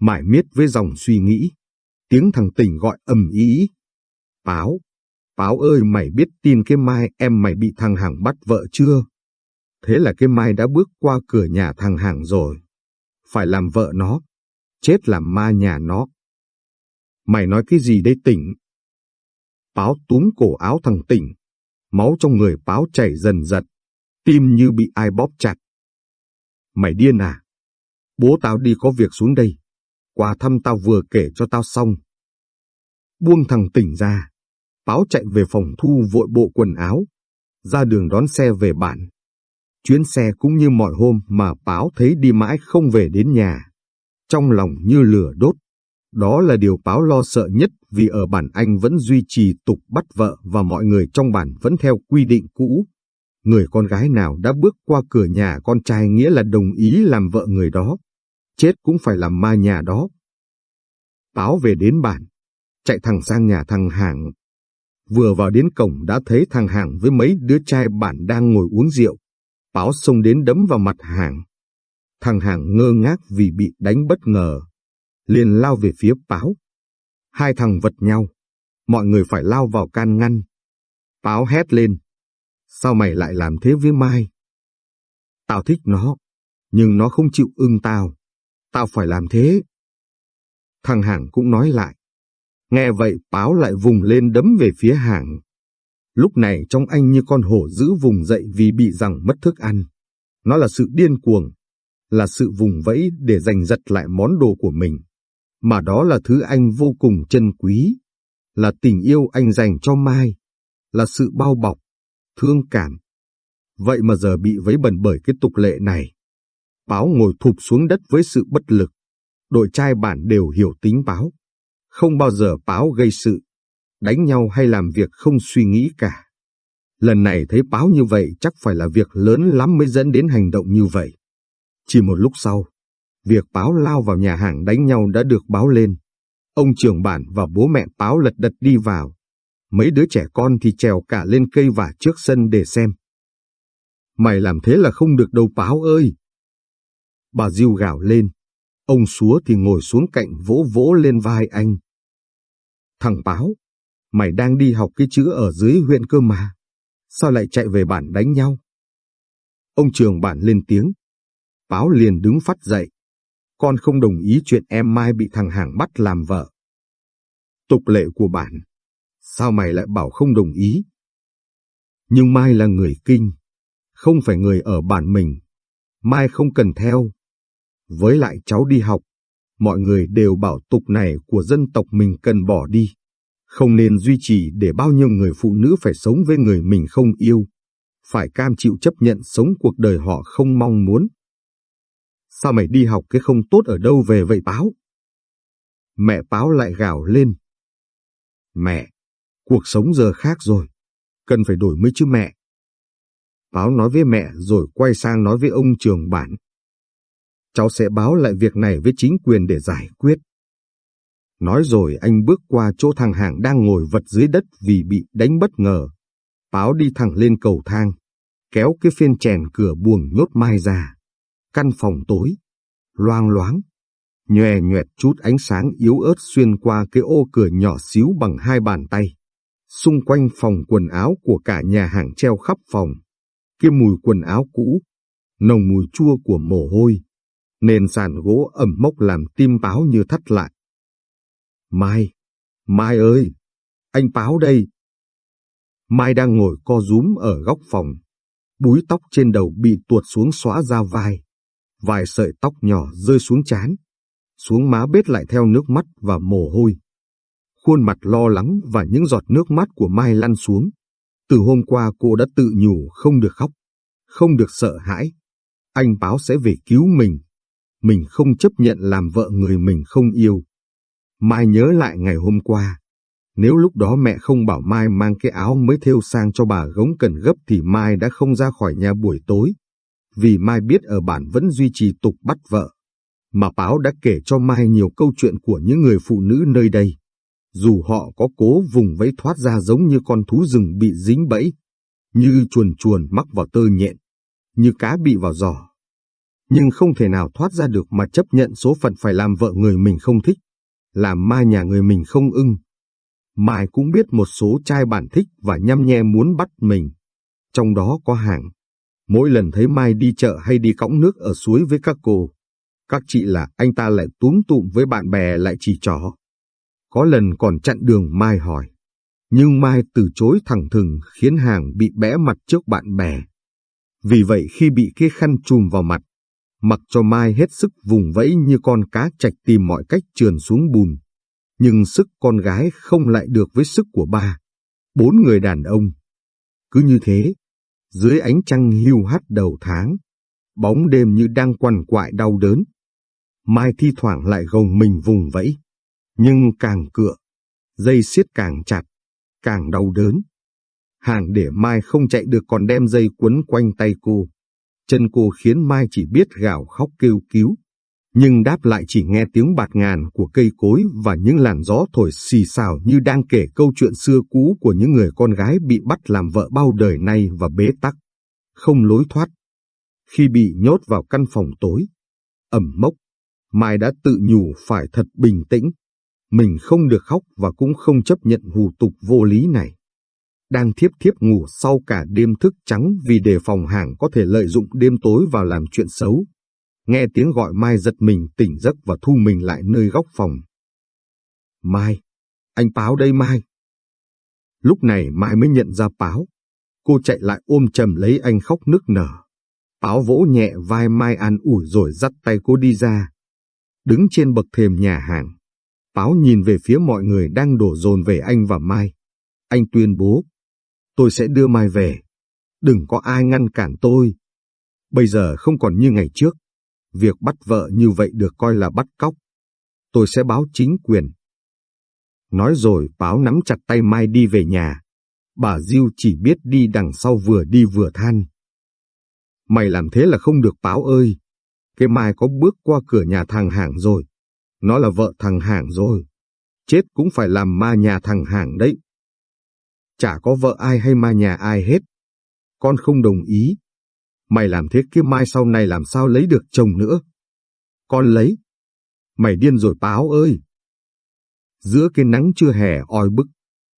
[SPEAKER 1] Mãi miết với dòng suy nghĩ. Tiếng thằng tỉnh gọi ầm ý. Báo. Báo ơi, mày biết tin cái mai em mày bị thằng Hàng bắt vợ chưa? Thế là cái mai đã bước qua cửa nhà thằng Hàng rồi. Phải làm vợ nó. Chết làm ma nhà nó. Mày nói cái gì đấy tỉnh? Báo túm cổ áo thằng tỉnh. Máu trong người báo chảy dần dật. Tim như bị ai bóp chặt. Mày điên à? Bố tao đi có việc xuống đây. quà thăm tao vừa kể cho tao xong. Buông thằng tỉnh ra. Báo chạy về phòng thu vội bộ quần áo. Ra đường đón xe về bản. Chuyến xe cũng như mọi hôm mà báo thấy đi mãi không về đến nhà. Trong lòng như lửa đốt. Đó là điều Báo lo sợ nhất vì ở bản Anh vẫn duy trì tục bắt vợ và mọi người trong bản vẫn theo quy định cũ. Người con gái nào đã bước qua cửa nhà con trai nghĩa là đồng ý làm vợ người đó. Chết cũng phải làm ma nhà đó. Báo về đến bản, chạy thẳng sang nhà thằng Hàng. Vừa vào đến cổng đã thấy thằng Hàng với mấy đứa trai bản đang ngồi uống rượu. Báo xông đến đấm vào mặt Hàng. Thằng Hàng ngơ ngác vì bị đánh bất ngờ, liền lao về phía Báo. Hai thằng vật nhau, mọi người phải lao vào can ngăn. Báo hét lên, sao mày lại làm thế với Mai? Tao thích nó, nhưng nó không chịu ưng tao, tao phải làm thế. Thằng Hàng cũng nói lại. Nghe vậy Báo lại vùng lên đấm về phía Hàng. Lúc này trong anh như con hổ giữ vùng dậy vì bị rằng mất thức ăn. Nó là sự điên cuồng, là sự vùng vẫy để giành giật lại món đồ của mình mà đó là thứ anh vô cùng trân quý, là tình yêu anh dành cho Mai, là sự bao bọc, thương cảm. Vậy mà giờ bị vấy bẩn bởi cái tục lệ này. Báo ngồi thụp xuống đất với sự bất lực. Đội trai bản đều hiểu tính báo. Không bao giờ báo gây sự, đánh nhau hay làm việc không suy nghĩ cả. Lần này thấy báo như vậy chắc phải là việc lớn lắm mới dẫn đến hành động như vậy. Chỉ một lúc sau, Việc báo lao vào nhà hàng đánh nhau đã được báo lên. Ông trưởng bản và bố mẹ báo lật đật đi vào. Mấy đứa trẻ con thì trèo cả lên cây và trước sân để xem. Mày làm thế là không được đâu báo ơi! Bà Diêu gào lên. Ông Súa thì ngồi xuống cạnh vỗ vỗ lên vai anh. Thằng báo, Mày đang đi học cái chữ ở dưới huyện cơ mà. Sao lại chạy về bản đánh nhau? Ông trường bản lên tiếng. Báo liền đứng phát dậy. Con không đồng ý chuyện em Mai bị thằng Hàng bắt làm vợ. Tục lệ của bản. Sao mày lại bảo không đồng ý? Nhưng Mai là người kinh, không phải người ở bản mình. Mai không cần theo. Với lại cháu đi học, mọi người đều bảo tục này của dân tộc mình cần bỏ đi. Không nên duy trì để bao nhiêu người phụ nữ phải sống với người mình không yêu, phải cam chịu chấp nhận sống cuộc đời họ không mong muốn. Sao mày đi học cái không tốt ở đâu về vậy báo? Mẹ báo lại gào lên. Mẹ, cuộc sống giờ khác rồi, cần phải đổi mới chứ mẹ. Báo nói với mẹ rồi quay sang nói với ông trường bản. Cháu sẽ báo lại việc này với chính quyền để giải quyết. Nói rồi anh bước qua chỗ thằng Hàng đang ngồi vật dưới đất vì bị đánh bất ngờ. Báo đi thẳng lên cầu thang, kéo cái phiên chèn cửa buồng nhốt mai ra. Căn phòng tối, loang loáng, nhòe nhoẹt chút ánh sáng yếu ớt xuyên qua cái ô cửa nhỏ xíu bằng hai bàn tay. Xung quanh phòng quần áo của cả nhà hàng treo khắp phòng. kia mùi quần áo cũ, nồng mùi chua của mồ hôi. Nền sàn gỗ ẩm mốc làm tim báo như thắt lại. Mai, Mai ơi, anh báo đây. Mai đang ngồi co rúm ở góc phòng. Búi tóc trên đầu bị tuột xuống xóa ra vai. Vài sợi tóc nhỏ rơi xuống chán. Xuống má bết lại theo nước mắt và mồ hôi. Khuôn mặt lo lắng và những giọt nước mắt của Mai lăn xuống. Từ hôm qua cô đã tự nhủ không được khóc, không được sợ hãi. Anh báo sẽ về cứu mình. Mình không chấp nhận làm vợ người mình không yêu. Mai nhớ lại ngày hôm qua. Nếu lúc đó mẹ không bảo Mai mang cái áo mới thêu sang cho bà gống cần gấp thì Mai đã không ra khỏi nhà buổi tối. Vì Mai biết ở bản vẫn duy trì tục bắt vợ. Mà báo đã kể cho Mai nhiều câu chuyện của những người phụ nữ nơi đây. Dù họ có cố vùng vẫy thoát ra giống như con thú rừng bị dính bẫy, như chuồn chuồn mắc vào tơ nhện, như cá bị vào giỏ. Nhưng không thể nào thoát ra được mà chấp nhận số phận phải làm vợ người mình không thích làm mai nhà người mình không ưng. Mai cũng biết một số trai bản thích và nhăm nhe muốn bắt mình. Trong đó có hàng. Mỗi lần thấy Mai đi chợ hay đi cõng nước ở suối với các cô, các chị là anh ta lại túm tụm với bạn bè lại chỉ trỏ. Có lần còn chặn đường Mai hỏi. Nhưng Mai từ chối thẳng thừng khiến hàng bị bẽ mặt trước bạn bè. Vì vậy khi bị cái khăn chùm vào mặt, mặc cho Mai hết sức vùng vẫy như con cá chạch tìm mọi cách trườn xuống bùn. Nhưng sức con gái không lại được với sức của ba, bốn người đàn ông. Cứ như thế, dưới ánh trăng hiu hắt đầu tháng, bóng đêm như đang quằn quại đau đớn. Mai thi thoảng lại gồng mình vùng vẫy, nhưng càng cựa, dây siết càng chặt, càng đau đớn. Hàng để Mai không chạy được còn đem dây quấn quanh tay cô. Chân cô khiến Mai chỉ biết gào khóc kêu cứu, nhưng đáp lại chỉ nghe tiếng bạt ngàn của cây cối và những làn gió thổi xì xào như đang kể câu chuyện xưa cũ của những người con gái bị bắt làm vợ bao đời nay và bế tắc, không lối thoát. Khi bị nhốt vào căn phòng tối, ẩm mốc, Mai đã tự nhủ phải thật bình tĩnh. Mình không được khóc và cũng không chấp nhận hù tục vô lý này đang thiếp thiếp ngủ sau cả đêm thức trắng vì đề phòng hàng có thể lợi dụng đêm tối vào làm chuyện xấu. Nghe tiếng gọi Mai giật mình tỉnh giấc và thu mình lại nơi góc phòng. Mai, anh Báo đây Mai. Lúc này Mai mới nhận ra Báo. Cô chạy lại ôm chầm lấy anh khóc nức nở. Báo vỗ nhẹ vai Mai an ủi rồi dắt tay cô đi ra. Đứng trên bậc thềm nhà hàng, Báo nhìn về phía mọi người đang đổ dồn về anh và Mai. Anh tuyên bố tôi sẽ đưa Mai về. Đừng có ai ngăn cản tôi. Bây giờ không còn như ngày trước. Việc bắt vợ như vậy được coi là bắt cóc. Tôi sẽ báo chính quyền. Nói rồi, báo nắm chặt tay Mai đi về nhà. Bà Diêu chỉ biết đi đằng sau vừa đi vừa than. Mày làm thế là không được, báo ơi. Cái Mai có bước qua cửa nhà thằng Hàng rồi. Nó là vợ thằng Hàng rồi. Chết cũng phải làm ma nhà thằng Hàng đấy. Chả có vợ ai hay ma nhà ai hết. Con không đồng ý. Mày làm thế kia mai sau này làm sao lấy được chồng nữa. Con lấy. Mày điên rồi báo ơi. Giữa cái nắng chưa hè oi bức,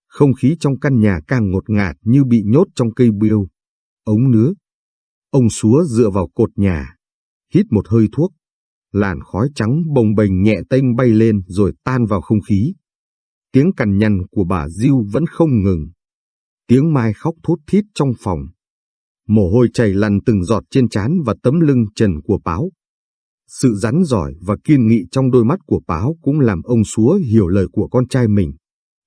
[SPEAKER 1] Không khí trong căn nhà càng ngột ngạt như bị nhốt trong cây biêu, ống nứa. Ông xúa dựa vào cột nhà, hít một hơi thuốc. Làn khói trắng bồng bềnh nhẹ tênh bay lên rồi tan vào không khí. Tiếng cằn nhằn của bà Diêu vẫn không ngừng. Tiếng mai khóc thút thít trong phòng. Mồ hôi chảy lăn từng giọt trên trán và tấm lưng trần của báo. Sự rắn giỏi và kiên nghị trong đôi mắt của báo cũng làm ông Súa hiểu lời của con trai mình.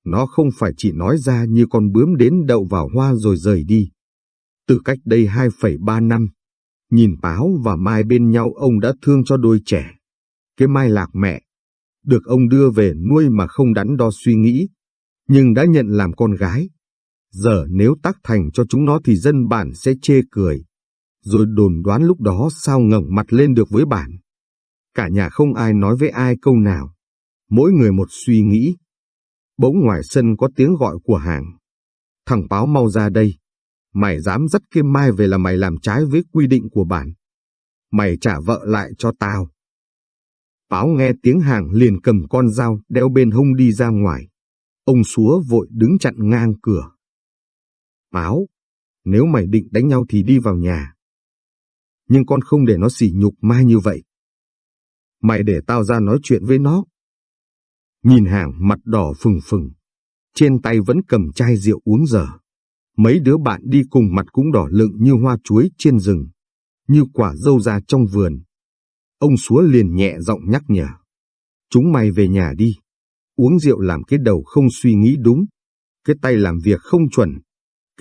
[SPEAKER 1] Nó không phải chỉ nói ra như con bướm đến đậu vào hoa rồi rời đi. Từ cách đây 2,3 năm, nhìn báo và mai bên nhau ông đã thương cho đôi trẻ. Cái mai lạc mẹ, được ông đưa về nuôi mà không đắn đo suy nghĩ, nhưng đã nhận làm con gái. Giờ nếu tác thành cho chúng nó thì dân bản sẽ chê cười, rồi đồn đoán lúc đó sao ngẩng mặt lên được với bản. Cả nhà không ai nói với ai câu nào, mỗi người một suy nghĩ. Bỗng ngoài sân có tiếng gọi của hàng. Thằng báo mau ra đây. Mày dám dắt kim mai về là mày làm trái với quy định của bản. Mày trả vợ lại cho tao. Báo nghe tiếng hàng liền cầm con dao đeo bên hông đi ra ngoài. Ông xúa vội đứng chặn ngang cửa. Báo, nếu mày định đánh nhau thì đi vào nhà. Nhưng con không để nó sỉ nhục mai như vậy. Mày để tao ra nói chuyện với nó. Nhìn hàng mặt đỏ phừng phừng, trên tay vẫn cầm chai rượu uống dở. Mấy đứa bạn đi cùng mặt cũng đỏ lựng như hoa chuối trên rừng, như quả dâu ra trong vườn. Ông Súa liền nhẹ giọng nhắc nhở. Chúng mày về nhà đi. Uống rượu làm cái đầu không suy nghĩ đúng. Cái tay làm việc không chuẩn.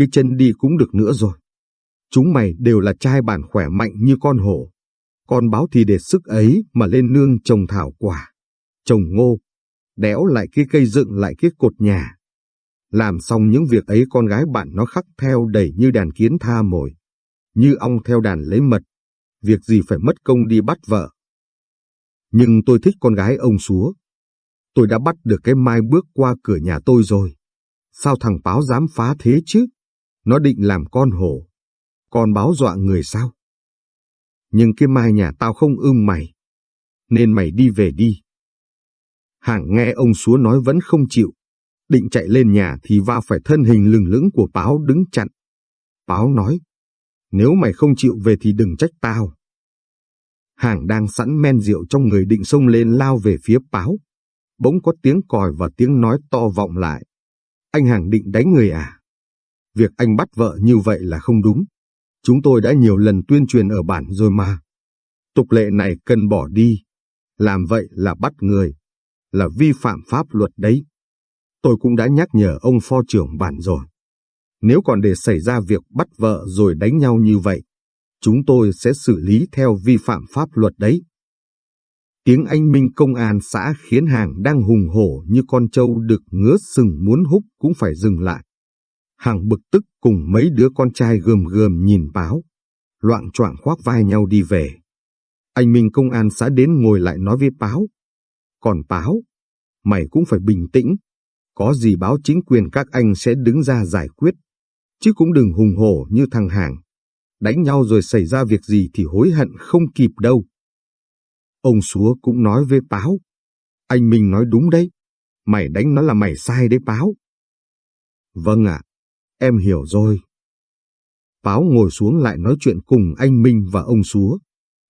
[SPEAKER 1] Cái chân đi cũng được nữa rồi. Chúng mày đều là trai bản khỏe mạnh như con hổ. Con báo thì để sức ấy mà lên nương trồng thảo quả, trồng ngô, đẽo lại cái cây dựng lại cái cột nhà. Làm xong những việc ấy con gái bạn nó khắc theo đầy như đàn kiến tha mồi, như ong theo đàn lấy mật, việc gì phải mất công đi bắt vợ. Nhưng tôi thích con gái ông Súa. Tôi đã bắt được cái mai bước qua cửa nhà tôi rồi. Sao thằng báo dám phá thế chứ? Nó định làm con hổ. Con báo dọa người sao? Nhưng cái mai nhà tao không ưng mày. Nên mày đi về đi. Hạng nghe ông Súa nói vẫn không chịu. Định chạy lên nhà thì va phải thân hình lừng lững của báo đứng chặn. Báo nói, nếu mày không chịu về thì đừng trách tao. Hàng đang sẵn men rượu trong người định xông lên lao về phía báo. Bỗng có tiếng còi và tiếng nói to vọng lại. Anh Hàng định đánh người à? Việc anh bắt vợ như vậy là không đúng. Chúng tôi đã nhiều lần tuyên truyền ở bản rồi mà. Tục lệ này cần bỏ đi. Làm vậy là bắt người. Là vi phạm pháp luật đấy. Tôi cũng đã nhắc nhở ông pho trưởng bản rồi. Nếu còn để xảy ra việc bắt vợ rồi đánh nhau như vậy, chúng tôi sẽ xử lý theo vi phạm pháp luật đấy. Tiếng anh minh công an xã khiến hàng đang hùng hổ như con trâu được ngứa sừng muốn húc cũng phải dừng lại. Hàng bực tức cùng mấy đứa con trai gườm gườm nhìn báo, loạn choạng khoác vai nhau đi về. Anh Minh công an xã đến ngồi lại nói với báo. Còn báo, mày cũng phải bình tĩnh. Có gì báo chính quyền các anh sẽ đứng ra giải quyết. Chứ cũng đừng hùng hổ như thằng Hàng. Đánh nhau rồi xảy ra việc gì thì hối hận không kịp đâu. Ông Súa cũng nói với báo. Anh Minh nói đúng đấy. Mày đánh nó là mày sai đấy báo. Vâng ạ, Em hiểu rồi. Báo ngồi xuống lại nói chuyện cùng anh Minh và ông Súa.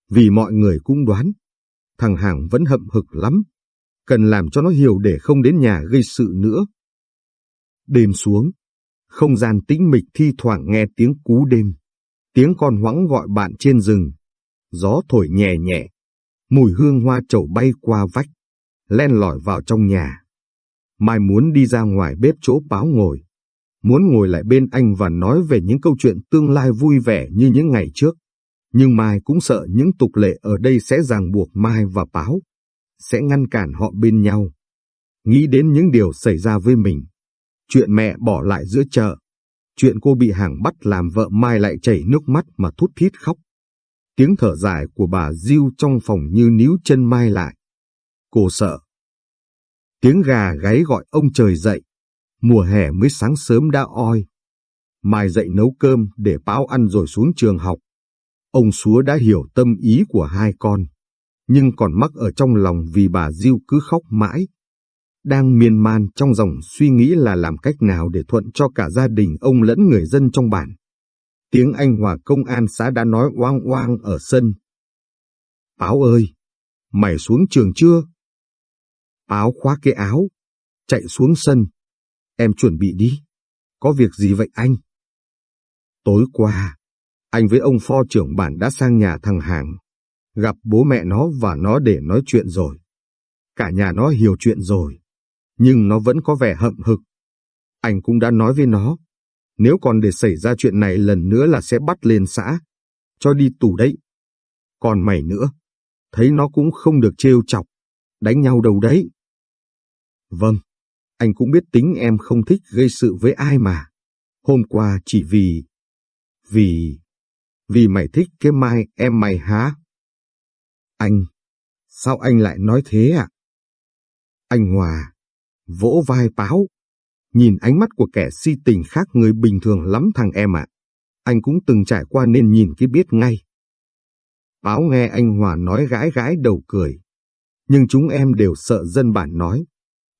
[SPEAKER 1] Vì mọi người cũng đoán, thằng Hàng vẫn hậm hực lắm. Cần làm cho nó hiểu để không đến nhà gây sự nữa. Đêm xuống, không gian tĩnh mịch thi thoảng nghe tiếng cú đêm. Tiếng con hoãng gọi bạn trên rừng. Gió thổi nhẹ nhẹ. Mùi hương hoa trầu bay qua vách. Len lỏi vào trong nhà. Mai muốn đi ra ngoài bếp chỗ báo ngồi muốn ngồi lại bên anh và nói về những câu chuyện tương lai vui vẻ như những ngày trước. Nhưng Mai cũng sợ những tục lệ ở đây sẽ ràng buộc Mai và Báo, sẽ ngăn cản họ bên nhau. Nghĩ đến những điều xảy ra với mình, chuyện mẹ bỏ lại giữa chợ, chuyện cô bị hàng bắt làm vợ Mai lại chảy nước mắt mà thút thít khóc. Tiếng thở dài của bà Diêu trong phòng như níu chân Mai lại. Cô sợ. Tiếng gà gáy gọi ông trời dậy. Mùa hè mới sáng sớm đã oi. Mai dậy nấu cơm để báo ăn rồi xuống trường học. Ông Súa đã hiểu tâm ý của hai con, nhưng còn mắc ở trong lòng vì bà Diêu cứ khóc mãi. đang miên man trong dòng suy nghĩ là làm cách nào để thuận cho cả gia đình ông lẫn người dân trong bản. Tiếng anh hòa công an xã đã nói oang oang ở sân. Báo ơi, mày xuống trường chưa? Báo khoác cái áo, chạy xuống sân. Em chuẩn bị đi. Có việc gì vậy anh? Tối qua, anh với ông pho trưởng bản đã sang nhà thằng Hàng, gặp bố mẹ nó và nó để nói chuyện rồi. Cả nhà nó hiểu chuyện rồi, nhưng nó vẫn có vẻ hậm hực. Anh cũng đã nói với nó, nếu còn để xảy ra chuyện này lần nữa là sẽ bắt lên xã, cho đi tù đấy. Còn mày nữa, thấy nó cũng không được trêu chọc, đánh nhau đâu đấy. Vâng, anh cũng biết tính em không thích gây sự với ai mà. Hôm qua chỉ vì... Vì... Vì mày thích cái mai em mày há? Anh... Sao anh lại nói thế ạ? À? Anh Hòa... Vỗ vai báo. Nhìn ánh mắt của kẻ si tình khác người bình thường lắm thằng em ạ. Anh cũng từng trải qua nên nhìn cái biết ngay. Báo nghe anh Hòa nói gãi gãi đầu cười. Nhưng chúng em đều sợ dân bản nói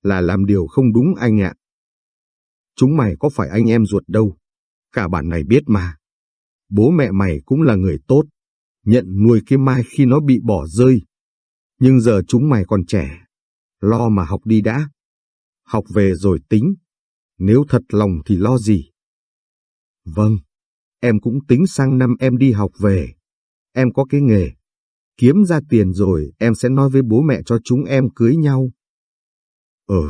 [SPEAKER 1] là làm điều không đúng anh ạ. Chúng mày có phải anh em ruột đâu, cả bản này biết mà. Bố mẹ mày cũng là người tốt, nhận nuôi cái mai khi nó bị bỏ rơi. Nhưng giờ chúng mày còn trẻ, lo mà học đi đã. Học về rồi tính, nếu thật lòng thì lo gì. Vâng, em cũng tính sang năm em đi học về. Em có cái nghề. Kiếm ra tiền rồi em sẽ nói với bố mẹ cho chúng em cưới nhau. Ừ,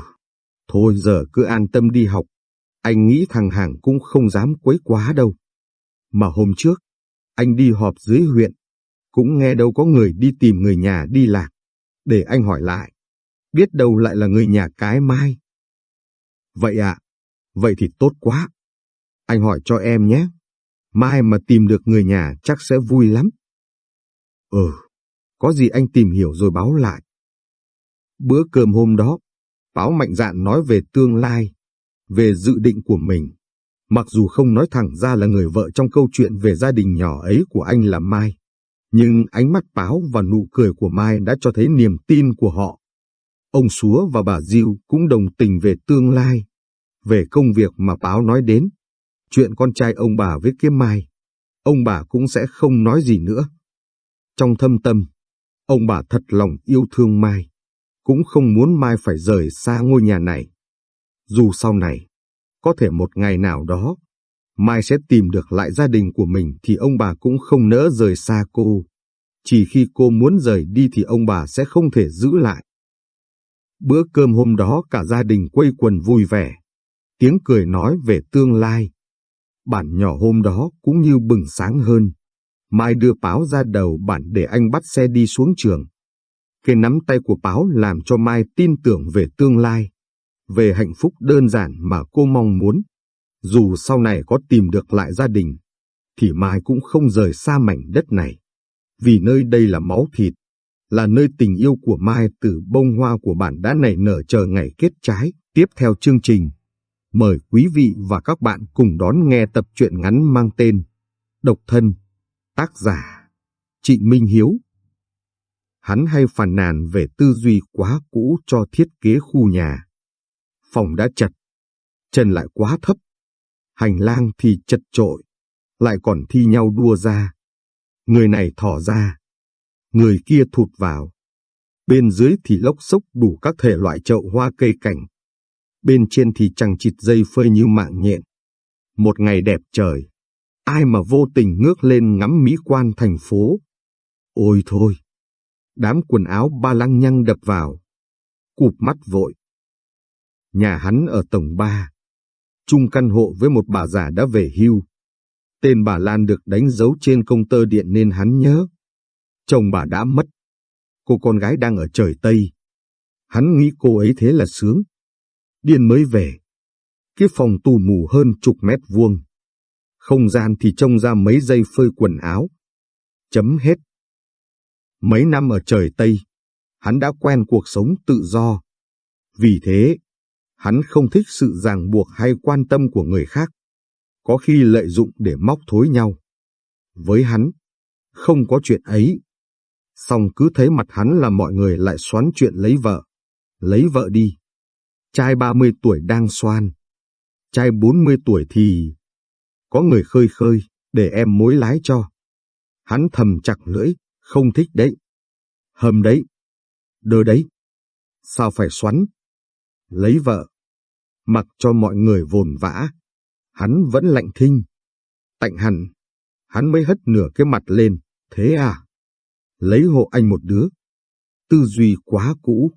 [SPEAKER 1] thôi giờ cứ an tâm đi học. Anh nghĩ thằng Hàng cũng không dám quấy quá đâu. Mà hôm trước, anh đi họp dưới huyện, cũng nghe đâu có người đi tìm người nhà đi lạc. Để anh hỏi lại, biết đâu lại là người nhà cái mai. Vậy ạ, vậy thì tốt quá. Anh hỏi cho em nhé, mai mà tìm được người nhà chắc sẽ vui lắm. Ừ, có gì anh tìm hiểu rồi báo lại. Bữa cơm hôm đó, Báo mạnh dạn nói về tương lai, về dự định của mình. Mặc dù không nói thẳng ra là người vợ trong câu chuyện về gia đình nhỏ ấy của anh là Mai, nhưng ánh mắt Báo và nụ cười của Mai đã cho thấy niềm tin của họ. Ông Súa và bà Diêu cũng đồng tình về tương lai, về công việc mà Báo nói đến. Chuyện con trai ông bà với kiếm Mai, ông bà cũng sẽ không nói gì nữa. Trong thâm tâm, ông bà thật lòng yêu thương Mai cũng không muốn Mai phải rời xa ngôi nhà này. Dù sau này, có thể một ngày nào đó, Mai sẽ tìm được lại gia đình của mình thì ông bà cũng không nỡ rời xa cô. Chỉ khi cô muốn rời đi thì ông bà sẽ không thể giữ lại. Bữa cơm hôm đó cả gia đình quây quần vui vẻ, tiếng cười nói về tương lai. Bản nhỏ hôm đó cũng như bừng sáng hơn. Mai đưa báo ra đầu bản để anh bắt xe đi xuống trường. Cái nắm tay của Báo làm cho Mai tin tưởng về tương lai, về hạnh phúc đơn giản mà cô mong muốn. Dù sau này có tìm được lại gia đình, thì Mai cũng không rời xa mảnh đất này. Vì nơi đây là máu thịt, là nơi tình yêu của Mai từ bông hoa của bản đã nảy nở chờ ngày kết trái. Tiếp theo chương trình, mời quý vị và các bạn cùng đón nghe tập truyện ngắn mang tên Độc Thân, tác giả Trịnh Minh Hiếu hắn hay phàn nàn về tư duy quá cũ cho thiết kế khu nhà. Phòng đã chật, chân lại quá thấp, hành lang thì chật trội, lại còn thi nhau đua ra. Người này thỏ ra, người kia thụt vào. Bên dưới thì lốc xốc đủ các thể loại chậu hoa cây cảnh. Bên trên thì chẳng chịt dây phơi như mạng nhện. Một ngày đẹp trời, ai mà vô tình ngước lên ngắm mỹ quan thành phố. Ôi thôi, đám quần áo ba lăng nhăng đập vào. Cụp mắt vội. Nhà hắn ở tổng ba, chung căn hộ với một bà già đã về hưu. Tên bà Lan được đánh dấu trên công tơ điện nên hắn nhớ. Chồng bà đã mất. Cô con gái đang ở trời Tây. Hắn nghĩ cô ấy thế là sướng. Điên mới về. Cái phòng tù mù hơn chục mét vuông. Không gian thì trông ra mấy giây phơi quần áo. Chấm hết. Mấy năm ở trời Tây, hắn đã quen cuộc sống tự do. Vì thế, hắn không thích sự ràng buộc hay quan tâm của người khác, có khi lợi dụng để móc thối nhau. Với hắn, không có chuyện ấy. Xong cứ thấy mặt hắn là mọi người lại xoắn chuyện lấy vợ. Lấy vợ đi. Trai 30 tuổi đang xoan. Trai 40 tuổi thì... Có người khơi khơi, để em mối lái cho. Hắn thầm chặt lưỡi, không thích đấy. Hầm đấy. Đơ đấy. Sao phải xoắn? Lấy vợ. Mặc cho mọi người vồn vã. Hắn vẫn lạnh thinh. Tạnh hẳn. Hắn mới hất nửa cái mặt lên. Thế à? Lấy hộ anh một đứa. Tư duy quá cũ.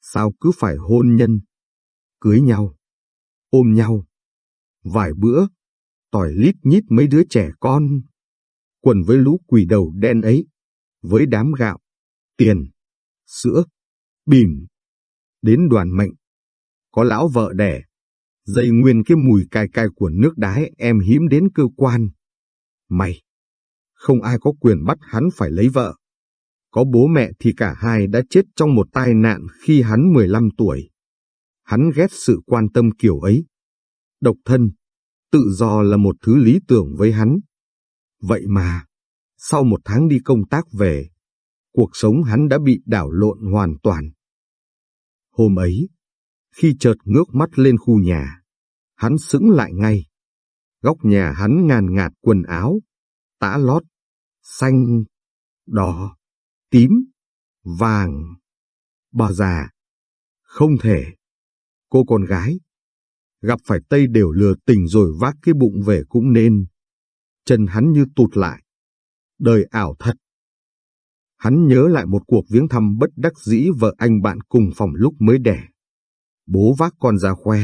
[SPEAKER 1] Sao cứ phải hôn nhân? Cưới nhau. Ôm nhau. Vài bữa. Tỏi lít nhít mấy đứa trẻ con. Quần với lũ quỷ đầu đen ấy. Với đám gạo. Tiền. Sữa. Bìm. Đến đoàn mệnh. Có lão vợ đẻ. Dậy nguyên cái mùi cay cay của nước đái em hiếm đến cơ quan. Mày. Không ai có quyền bắt hắn phải lấy vợ. Có bố mẹ thì cả hai đã chết trong một tai nạn khi hắn 15 tuổi. Hắn ghét sự quan tâm kiểu ấy. Độc thân, tự do là một thứ lý tưởng với hắn. Vậy mà, sau một tháng đi công tác về, cuộc sống hắn đã bị đảo lộn hoàn toàn. Hôm ấy, khi chợt ngước mắt lên khu nhà, hắn sững lại ngay. Góc nhà hắn ngàn ngạt quần áo, tã lót, xanh, đỏ, tím, vàng. Bà già, không thể. Cô con gái, gặp phải Tây đều lừa tình rồi vác cái bụng về cũng nên. Chân hắn như tụt lại. Đời ảo thật. Hắn nhớ lại một cuộc viếng thăm bất đắc dĩ vợ anh bạn cùng phòng lúc mới đẻ. Bố vác con ra khoe.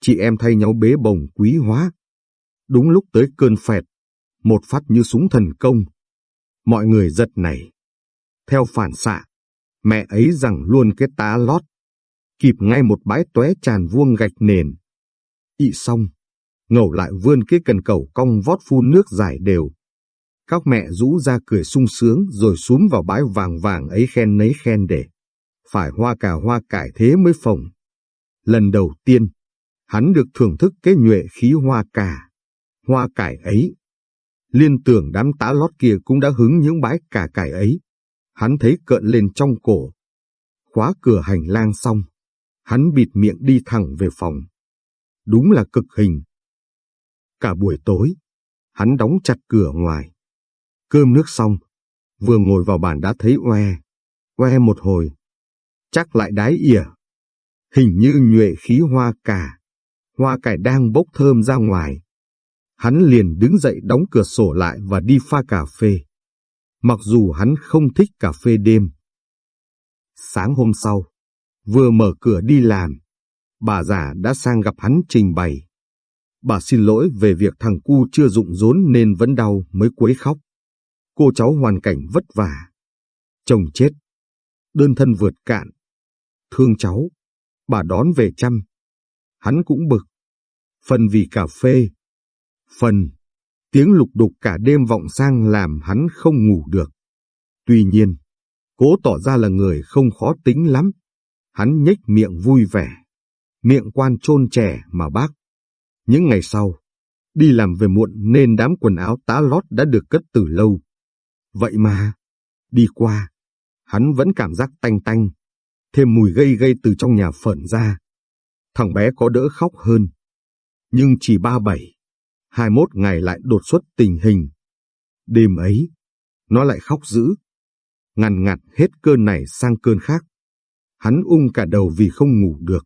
[SPEAKER 1] Chị em thay nhau bế bồng quý hóa. Đúng lúc tới cơn phẹt, một phát như súng thần công. Mọi người giật nảy. Theo phản xạ, mẹ ấy rằng luôn cái tá lót. Kịp ngay một bãi tóe tràn vuông gạch nền. Ị xong, ngẩu lại vươn cái cần cầu cong vót phun nước dài đều. Các mẹ rũ ra cười sung sướng rồi xuống vào bãi vàng vàng ấy khen nấy khen để. Phải hoa cà hoa cải thế mới phồng. Lần đầu tiên, hắn được thưởng thức cái nhuệ khí hoa cà, hoa cải ấy. Liên tưởng đám tá lót kia cũng đã hứng những bãi cà cải ấy. Hắn thấy cợn lên trong cổ. Khóa cửa hành lang xong, hắn bịt miệng đi thẳng về phòng. Đúng là cực hình. Cả buổi tối, hắn đóng chặt cửa ngoài. Cơm nước xong, vừa ngồi vào bàn đã thấy oe, oe một hồi. Chắc lại đái ỉa. Hình như nhuệ khí hoa cà, hoa cải đang bốc thơm ra ngoài. Hắn liền đứng dậy đóng cửa sổ lại và đi pha cà phê. Mặc dù hắn không thích cà phê đêm. Sáng hôm sau, vừa mở cửa đi làm, bà già đã sang gặp hắn trình bày. Bà xin lỗi về việc thằng cu chưa dụng rốn nên vẫn đau mới quấy khóc. Cô cháu hoàn cảnh vất vả. Chồng chết. Đơn thân vượt cạn. Thương cháu. Bà đón về chăm. Hắn cũng bực. Phần vì cà phê. Phần. Tiếng lục đục cả đêm vọng sang làm hắn không ngủ được. Tuy nhiên, cố tỏ ra là người không khó tính lắm. Hắn nhếch miệng vui vẻ. Miệng quan trôn trẻ mà bác. Những ngày sau, đi làm về muộn nên đám quần áo tá lót đã được cất từ lâu. Vậy mà, đi qua, hắn vẫn cảm giác tanh tanh, thêm mùi gây gây từ trong nhà phởn ra. Thằng bé có đỡ khóc hơn. Nhưng chỉ ba bảy, hai mốt ngày lại đột xuất tình hình. Đêm ấy, nó lại khóc dữ. Ngằn ngặt hết cơn này sang cơn khác. Hắn ung cả đầu vì không ngủ được.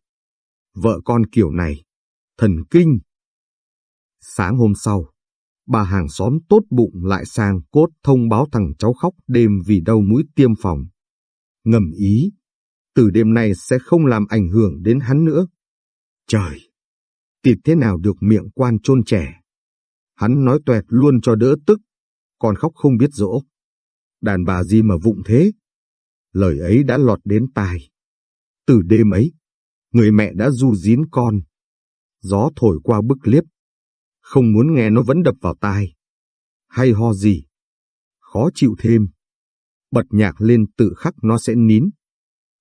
[SPEAKER 1] Vợ con kiểu này, thần kinh. Sáng hôm sau, bà hàng xóm tốt bụng lại sang cốt thông báo thằng cháu khóc đêm vì đau mũi tiêm phòng. Ngầm ý, từ đêm nay sẽ không làm ảnh hưởng đến hắn nữa. Trời! tiệt thế nào được miệng quan chôn trẻ. Hắn nói toẹt luôn cho đỡ tức, còn khóc không biết dỗ. Đàn bà gì mà vụng thế? Lời ấy đã lọt đến tai. Từ đêm ấy, người mẹ đã du dín con. Gió thổi qua bức liếp, không muốn nghe nó vẫn đập vào tai. Hay ho gì? Khó chịu thêm. Bật nhạc lên tự khắc nó sẽ nín.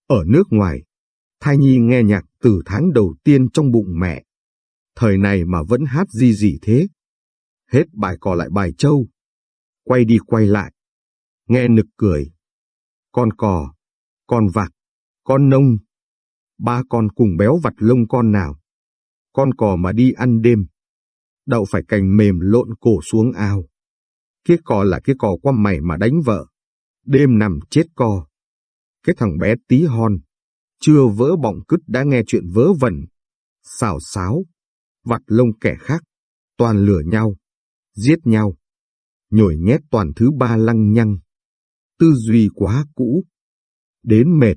[SPEAKER 1] Ở nước ngoài, thai nhi nghe nhạc từ tháng đầu tiên trong bụng mẹ. Thời này mà vẫn hát gì gì thế? Hết bài cò lại bài trâu. Quay đi quay lại. Nghe nực cười. Con cò, con vạc, con nông. Ba con cùng béo vặt lông con nào. Con cò mà đi ăn đêm. Đậu phải cành mềm lộn cổ xuống ao. Cái cò là cái cò qua mày mà đánh vợ. Đêm nằm chết co. Cái thằng bé tí hon. Chưa vỡ bọng cứt đã nghe chuyện vớ vẩn. Xào xáo. Vặt lông kẻ khác. Toàn lửa nhau. Giết nhau. Nhồi nhét toàn thứ ba lăng nhăng. Tư duy quá cũ. Đến mệt.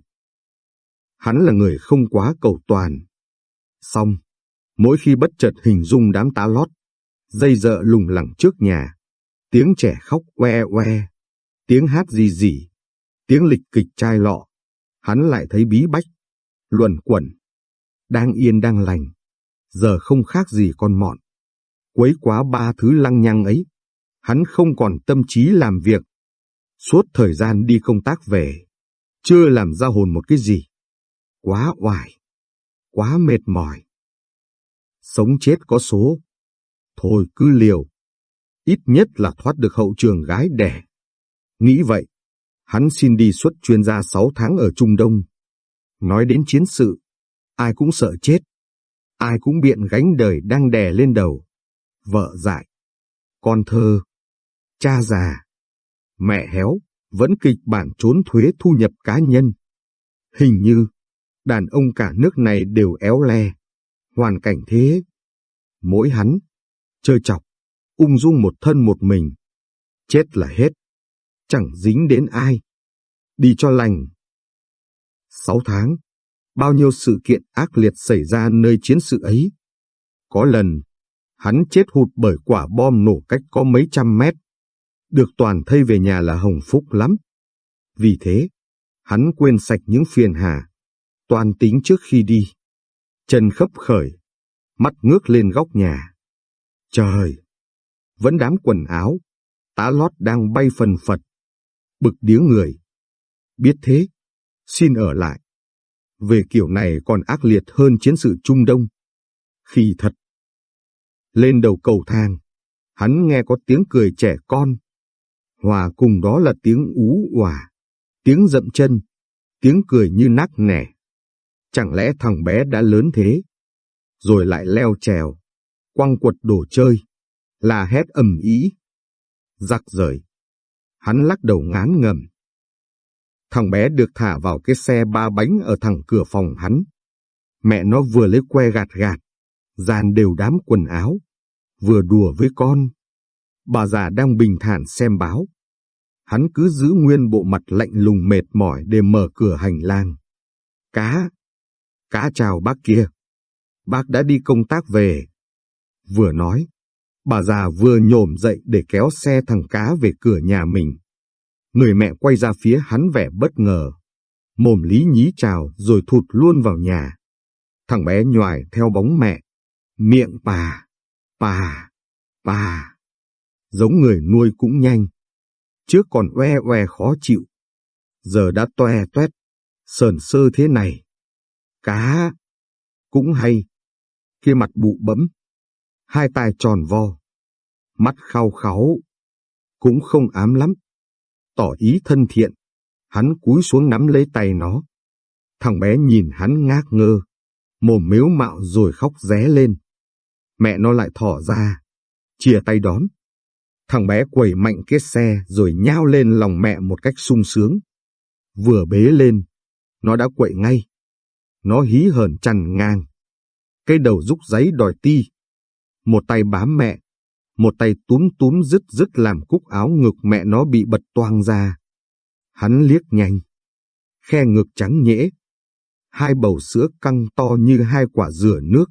[SPEAKER 1] Hắn là người không quá cầu toàn. Xong, mỗi khi bất chợt hình dung đám tá lót, dây dợ lùng lẳng trước nhà, tiếng trẻ khóc que que, tiếng hát gì gì, tiếng lịch kịch chai lọ, hắn lại thấy bí bách, luẩn quẩn, đang yên đang lành, giờ không khác gì con mọn. Quấy quá ba thứ lăng nhăng ấy, hắn không còn tâm trí làm việc. Suốt thời gian đi công tác về, chưa làm ra hồn một cái gì. Quá oải, quá mệt mỏi. Sống chết có số, thôi cứ liều. Ít nhất là thoát được hậu trường gái đẻ. Nghĩ vậy, hắn xin đi xuất chuyên gia 6 tháng ở Trung Đông. Nói đến chiến sự, ai cũng sợ chết. Ai cũng biện gánh đời đang đè lên đầu. Vợ dại, con thơ, cha già, mẹ héo, vẫn kịch bản trốn thuế thu nhập cá nhân. Hình như, đàn ông cả nước này đều éo le, hoàn cảnh thế. Mỗi hắn, chơi chọc, ung dung một thân một mình. Chết là hết, chẳng dính đến ai. Đi cho lành. Sáu tháng, bao nhiêu sự kiện ác liệt xảy ra nơi chiến sự ấy. Có lần, hắn chết hụt bởi quả bom nổ cách có mấy trăm mét. Được toàn thây về nhà là hồng phúc lắm. Vì thế, hắn quên sạch những phiền hà, toàn tính trước khi đi. Chân khấp khởi, mắt ngước lên góc nhà. Trời! Vẫn đám quần áo, tá lót đang bay phần phật. Bực điếng người. Biết thế, xin ở lại. Về kiểu này còn ác liệt hơn chiến sự Trung Đông. Khi thật. Lên đầu cầu thang, hắn nghe có tiếng cười trẻ con. Hòa cùng đó là tiếng ú òa, tiếng dậm chân, tiếng cười như nắc nẻ. Chẳng lẽ thằng bé đã lớn thế? Rồi lại leo trèo, quăng quật đồ chơi, là hét ầm ý. Giặc rời. Hắn lắc đầu ngán ngầm. Thằng bé được thả vào cái xe ba bánh ở thẳng cửa phòng hắn. Mẹ nó vừa lấy que gạt gạt, dàn đều đám quần áo, vừa đùa với con. Bà già đang bình thản xem báo. Hắn cứ giữ nguyên bộ mặt lạnh lùng mệt mỏi để mở cửa hành lang. Cá, cá chào bác kia. Bác đã đi công tác về. Vừa nói, bà già vừa nhổm dậy để kéo xe thằng cá về cửa nhà mình. Người mẹ quay ra phía hắn vẻ bất ngờ. Mồm lý nhí chào rồi thụt luôn vào nhà. Thằng bé nhoài theo bóng mẹ. Miệng bà, bà, bà. Giống người nuôi cũng nhanh. Trước còn oe oe khó chịu. Giờ đã toe toét, sờn sơ thế này. Cá, cũng hay. Kia mặt bụ bấm, hai tai tròn vo, mắt khao kháu, cũng không ám lắm. Tỏ ý thân thiện, hắn cúi xuống nắm lấy tay nó. Thằng bé nhìn hắn ngác ngơ, mồm mếu mạo rồi khóc ré lên. Mẹ nó lại thỏ ra, chia tay đón. Thằng bé quẩy mạnh cái xe rồi nhao lên lòng mẹ một cách sung sướng. Vừa bế lên, nó đã quậy ngay. Nó hí hờn chằn ngang. Cây đầu rúc giấy đòi ti. Một tay bám mẹ, một tay túm túm dứt dứt làm cúc áo ngực mẹ nó bị bật toang ra. Hắn liếc nhanh. Khe ngực trắng nhễ. Hai bầu sữa căng to như hai quả dừa nước.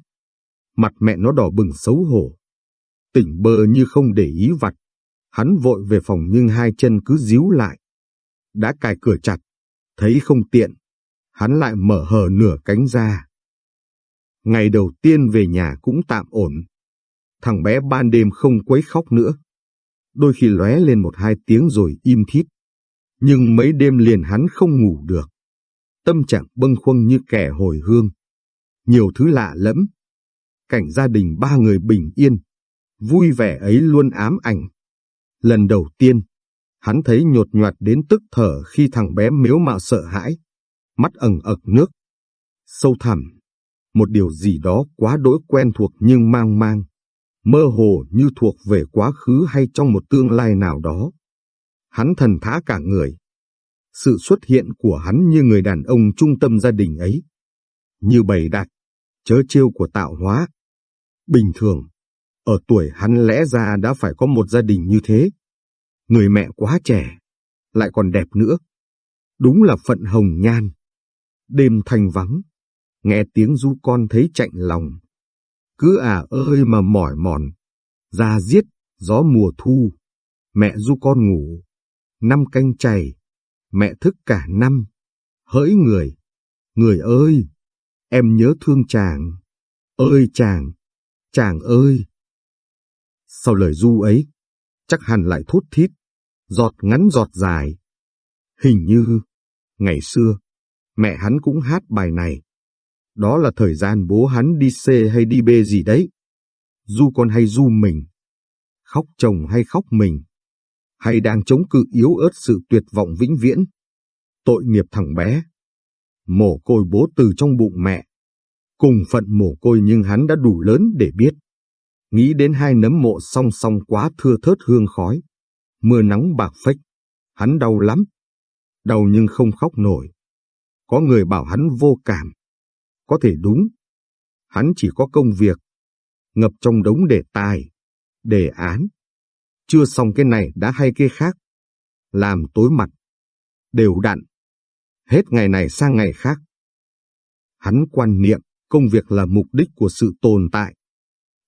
[SPEAKER 1] Mặt mẹ nó đỏ bừng xấu hổ. Tỉnh bơ như không để ý vặt. Hắn vội về phòng nhưng hai chân cứ díu lại. Đã cài cửa chặt. Thấy không tiện. Hắn lại mở hờ nửa cánh ra. Ngày đầu tiên về nhà cũng tạm ổn. Thằng bé ban đêm không quấy khóc nữa. Đôi khi lóe lên một hai tiếng rồi im thít. Nhưng mấy đêm liền hắn không ngủ được. Tâm trạng bâng khuâng như kẻ hồi hương. Nhiều thứ lạ lẫm. Cảnh gia đình ba người bình yên. Vui vẻ ấy luôn ám ảnh. Lần đầu tiên, hắn thấy nhột nhoạt đến tức thở khi thằng bé miếu mạo sợ hãi. Mắt ẩn ực nước. Sâu thẳm, một điều gì đó quá đỗi quen thuộc nhưng mang mang, mơ hồ như thuộc về quá khứ hay trong một tương lai nào đó. Hắn thần thá cả người. Sự xuất hiện của hắn như người đàn ông trung tâm gia đình ấy. Như bầy đặt, chớ chiêu của tạo hóa. Bình thường, ở tuổi hắn lẽ ra đã phải có một gia đình như thế. Người mẹ quá trẻ, lại còn đẹp nữa. Đúng là phận hồng nhan. Đêm thanh vắng, nghe tiếng du con thấy chạnh lòng. Cứ à ơi mà mỏi mòn, ra giết, gió mùa thu. Mẹ du con ngủ, năm canh chày, mẹ thức cả năm. Hỡi người, người ơi, em nhớ thương chàng. Ơi chàng, chàng ơi. Sau lời du ấy, chắc hẳn lại thút thít, giọt ngắn giọt dài. Hình như, ngày xưa, mẹ hắn cũng hát bài này. Đó là thời gian bố hắn đi C hay đi B gì đấy. Du con hay du mình. Khóc chồng hay khóc mình. Hay đang chống cự yếu ớt sự tuyệt vọng vĩnh viễn. Tội nghiệp thằng bé. Mồ côi bố từ trong bụng mẹ. Cùng phận mồ côi nhưng hắn đã đủ lớn để biết. Nghĩ đến hai nấm mộ song song quá thưa thớt hương khói. Mưa nắng bạc phách. Hắn đau lắm. Đau nhưng không khóc nổi. Có người bảo hắn vô cảm. Có thể đúng. Hắn chỉ có công việc. Ngập trong đống đề tài. Đề án. Chưa xong cái này đã hay cái khác. Làm tối mặt. Đều đặn. Hết ngày này sang ngày khác. Hắn quan niệm công việc là mục đích của sự tồn tại.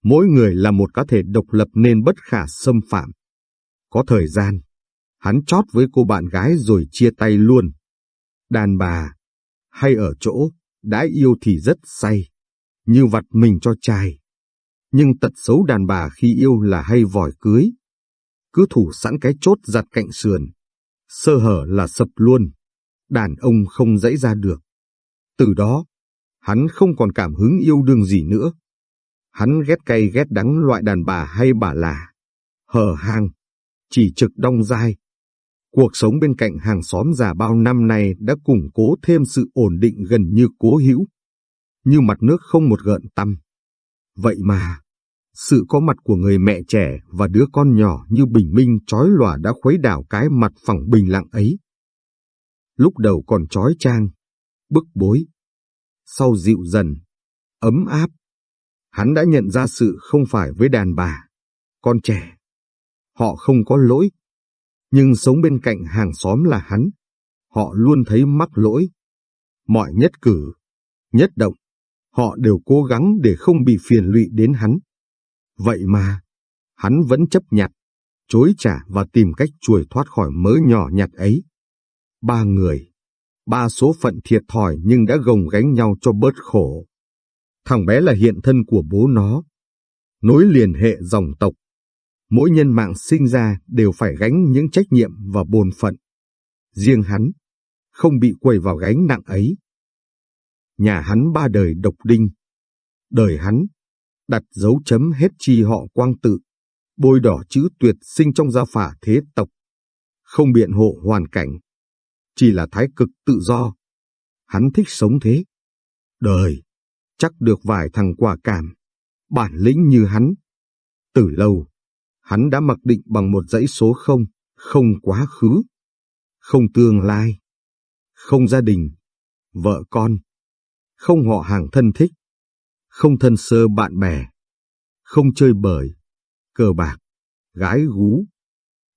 [SPEAKER 1] Mỗi người là một cá thể độc lập nên bất khả xâm phạm. Có thời gian, hắn chót với cô bạn gái rồi chia tay luôn. Đàn bà, hay ở chỗ, đã yêu thì rất say, như vặt mình cho trai. Nhưng tật xấu đàn bà khi yêu là hay vòi cưới. Cứ thủ sẵn cái chốt giặt cạnh sườn, sơ hở là sập luôn, đàn ông không dãy ra được. Từ đó, hắn không còn cảm hứng yêu đương gì nữa. Hắn ghét cay ghét đắng loại đàn bà hay bà là, hở hang, chỉ trực đong dai. Cuộc sống bên cạnh hàng xóm già bao năm nay đã củng cố thêm sự ổn định gần như cố hữu, như mặt nước không một gợn tăm. Vậy mà, sự có mặt của người mẹ trẻ và đứa con nhỏ như bình minh trói lòa đã khuấy đảo cái mặt phẳng bình lặng ấy. Lúc đầu còn trói trang, bức bối, sau dịu dần, ấm áp. Hắn đã nhận ra sự không phải với đàn bà, con trẻ. Họ không có lỗi, nhưng sống bên cạnh hàng xóm là hắn. Họ luôn thấy mắc lỗi. Mọi nhất cử, nhất động, họ đều cố gắng để không bị phiền lụy đến hắn. Vậy mà, hắn vẫn chấp nhặt, chối trả và tìm cách chuồi thoát khỏi mớ nhỏ nhặt ấy. Ba người, ba số phận thiệt thòi nhưng đã gồng gánh nhau cho bớt khổ. Thằng bé là hiện thân của bố nó, nối liền hệ dòng tộc. Mỗi nhân mạng sinh ra đều phải gánh những trách nhiệm và bổn phận. Riêng hắn, không bị quầy vào gánh nặng ấy. Nhà hắn ba đời độc đinh. Đời hắn, đặt dấu chấm hết chi họ quang tự, bôi đỏ chữ tuyệt sinh trong gia phả thế tộc. Không biện hộ hoàn cảnh, chỉ là thái cực tự do. Hắn thích sống thế. Đời, chắc được vài thằng quả cảm, bản lĩnh như hắn. Từ lâu, hắn đã mặc định bằng một dãy số không, không quá khứ, không tương lai, không gia đình, vợ con, không họ hàng thân thích, không thân sơ bạn bè, không chơi bời, cờ bạc, gái gú.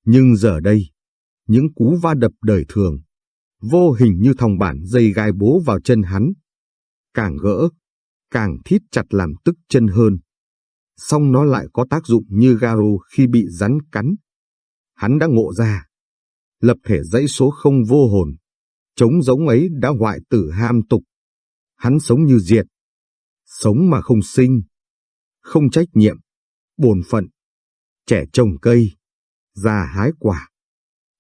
[SPEAKER 1] Nhưng giờ đây, những cú va đập đời thường, vô hình như thòng bản dây gai bố vào chân hắn. Càng gỡ, càng thít chặt làm tức chân hơn. Xong nó lại có tác dụng như garo khi bị rắn cắn. Hắn đã ngộ ra. Lập thể dãy số không vô hồn. Trống giống ấy đã hoại tử ham tục. Hắn sống như diệt. Sống mà không sinh. Không trách nhiệm. Bổn phận. Trẻ trồng cây. Già hái quả.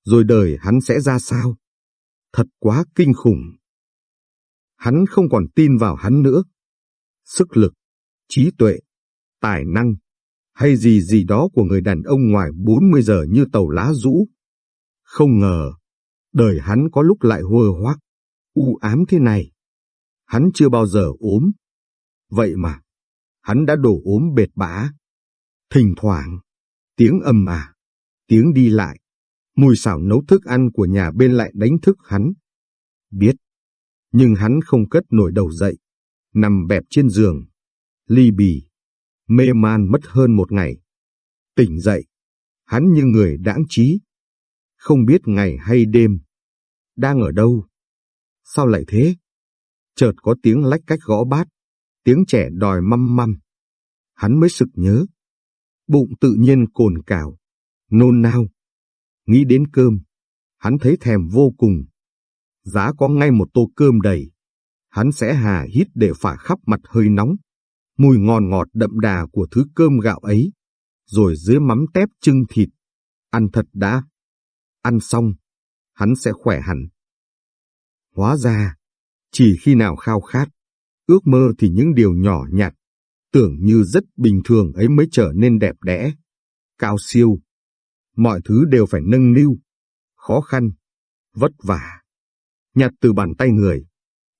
[SPEAKER 1] Rồi đời hắn sẽ ra sao? thật quá kinh khủng. Hắn không còn tin vào hắn nữa. Sức lực, trí tuệ, tài năng, hay gì gì đó của người đàn ông ngoài 40 giờ như tàu lá rũ. Không ngờ, đời hắn có lúc lại hùa hoác, u ám thế này. Hắn chưa bao giờ ốm. Vậy mà, hắn đã đổ ốm bệt bã. Thỉnh thoảng, tiếng ầm à, tiếng đi lại, mùi xào nấu thức ăn của nhà bên lại đánh thức hắn. Biết, nhưng hắn không cất nổi đầu dậy, nằm bẹp trên giường, ly bì, mê man mất hơn một ngày. Tỉnh dậy, hắn như người đãng trí, không biết ngày hay đêm, đang ở đâu. Sao lại thế? Chợt có tiếng lách cách gõ bát, tiếng trẻ đòi măm măm. Hắn mới sực nhớ. Bụng tự nhiên cồn cào, nôn nao. Nghĩ đến cơm, hắn thấy thèm vô cùng. Giá có ngay một tô cơm đầy, hắn sẽ hà hít để phả khắp mặt hơi nóng. Mùi ngon ngọt đậm đà của thứ cơm gạo ấy, rồi dưới mắm tép trưng thịt. Ăn thật đã. Ăn xong, hắn sẽ khỏe hẳn. Hóa ra, chỉ khi nào khao khát, ước mơ thì những điều nhỏ nhặt, tưởng như rất bình thường ấy mới trở nên đẹp đẽ, cao siêu. Mọi thứ đều phải nâng niu, khó khăn, vất vả. Nhặt từ bàn tay người,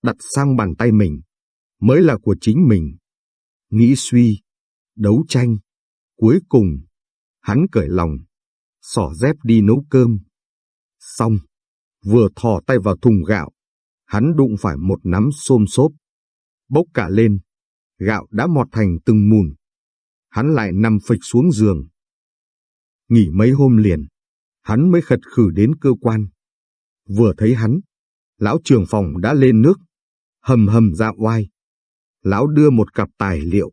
[SPEAKER 1] đặt sang bàn tay mình, mới là của chính mình. Nghĩ suy, đấu tranh, cuối cùng, hắn cởi lòng, xỏ dép đi nấu cơm. Xong, vừa thò tay vào thùng gạo, hắn đụng phải một nắm xôm xốp. Bốc cả lên, gạo đã mọt thành từng mùn. Hắn lại nằm phịch xuống giường. Nghỉ mấy hôm liền, hắn mới khật khử đến cơ quan. Vừa thấy hắn, lão trường phòng đã lên nước, hầm hầm ra oai. Lão đưa một cặp tài liệu,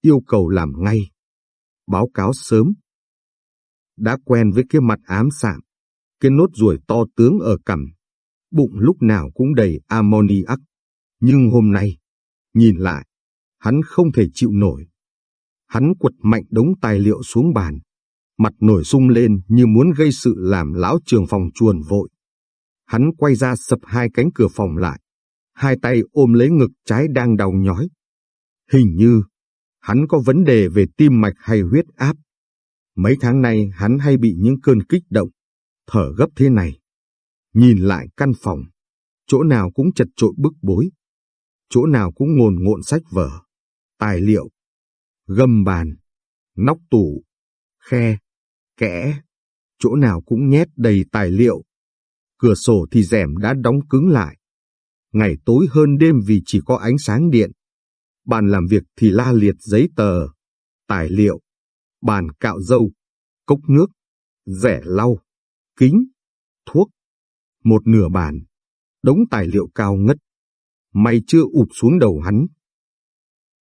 [SPEAKER 1] yêu cầu làm ngay, báo cáo sớm. Đã quen với cái mặt ám sạm, cái nốt ruồi to tướng ở cằm, bụng lúc nào cũng đầy ammoniac. Nhưng hôm nay, nhìn lại, hắn không thể chịu nổi. Hắn quật mạnh đống tài liệu xuống bàn, mặt nổi sung lên như muốn gây sự làm lão trường phòng chuồn vội. Hắn quay ra sập hai cánh cửa phòng lại, hai tay ôm lấy ngực trái đang đau nhói. Hình như, hắn có vấn đề về tim mạch hay huyết áp. Mấy tháng nay hắn hay bị những cơn kích động, thở gấp thế này. Nhìn lại căn phòng, chỗ nào cũng chật trội bức bối, chỗ nào cũng ngồn ngộn sách vở, tài liệu, gầm bàn, nóc tủ, khe, kẽ, chỗ nào cũng nhét đầy tài liệu. Cửa sổ thì rèm đã đóng cứng lại. Ngày tối hơn đêm vì chỉ có ánh sáng điện. Bàn làm việc thì la liệt giấy tờ, tài liệu, bàn cạo dâu, cốc nước, rẻ lau, kính, thuốc, một nửa bàn, đống tài liệu cao ngất. Mày chưa ụp xuống đầu hắn.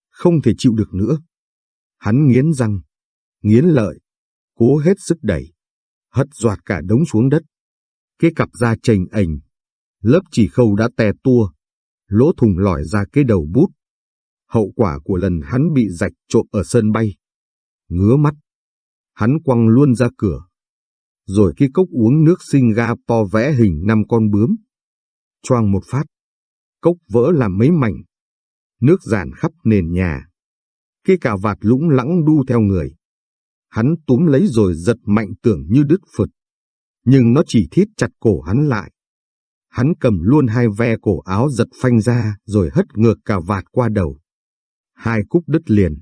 [SPEAKER 1] Không thể chịu được nữa. Hắn nghiến răng, nghiến lợi, cố hết sức đẩy, hất doạt cả đống xuống đất. Cái cặp da chành ảnh, lớp chỉ khâu đã tè tua, lỗ thùng lòi ra cái đầu bút. Hậu quả của lần hắn bị rạch trộm ở sân bay. Ngứa mắt, hắn quăng luôn ra cửa, rồi cái cốc uống nước sinh to vẽ hình năm con bướm. Choang một phát, cốc vỡ làm mấy mảnh. Nước giàn khắp nền nhà. Cái cà vạt lũng lẳng đu theo người. Hắn túm lấy rồi giật mạnh tưởng như đứt phật. Nhưng nó chỉ thít chặt cổ hắn lại. Hắn cầm luôn hai ve cổ áo giật phanh ra rồi hất ngược cả vạt qua đầu. Hai cúc đứt liền.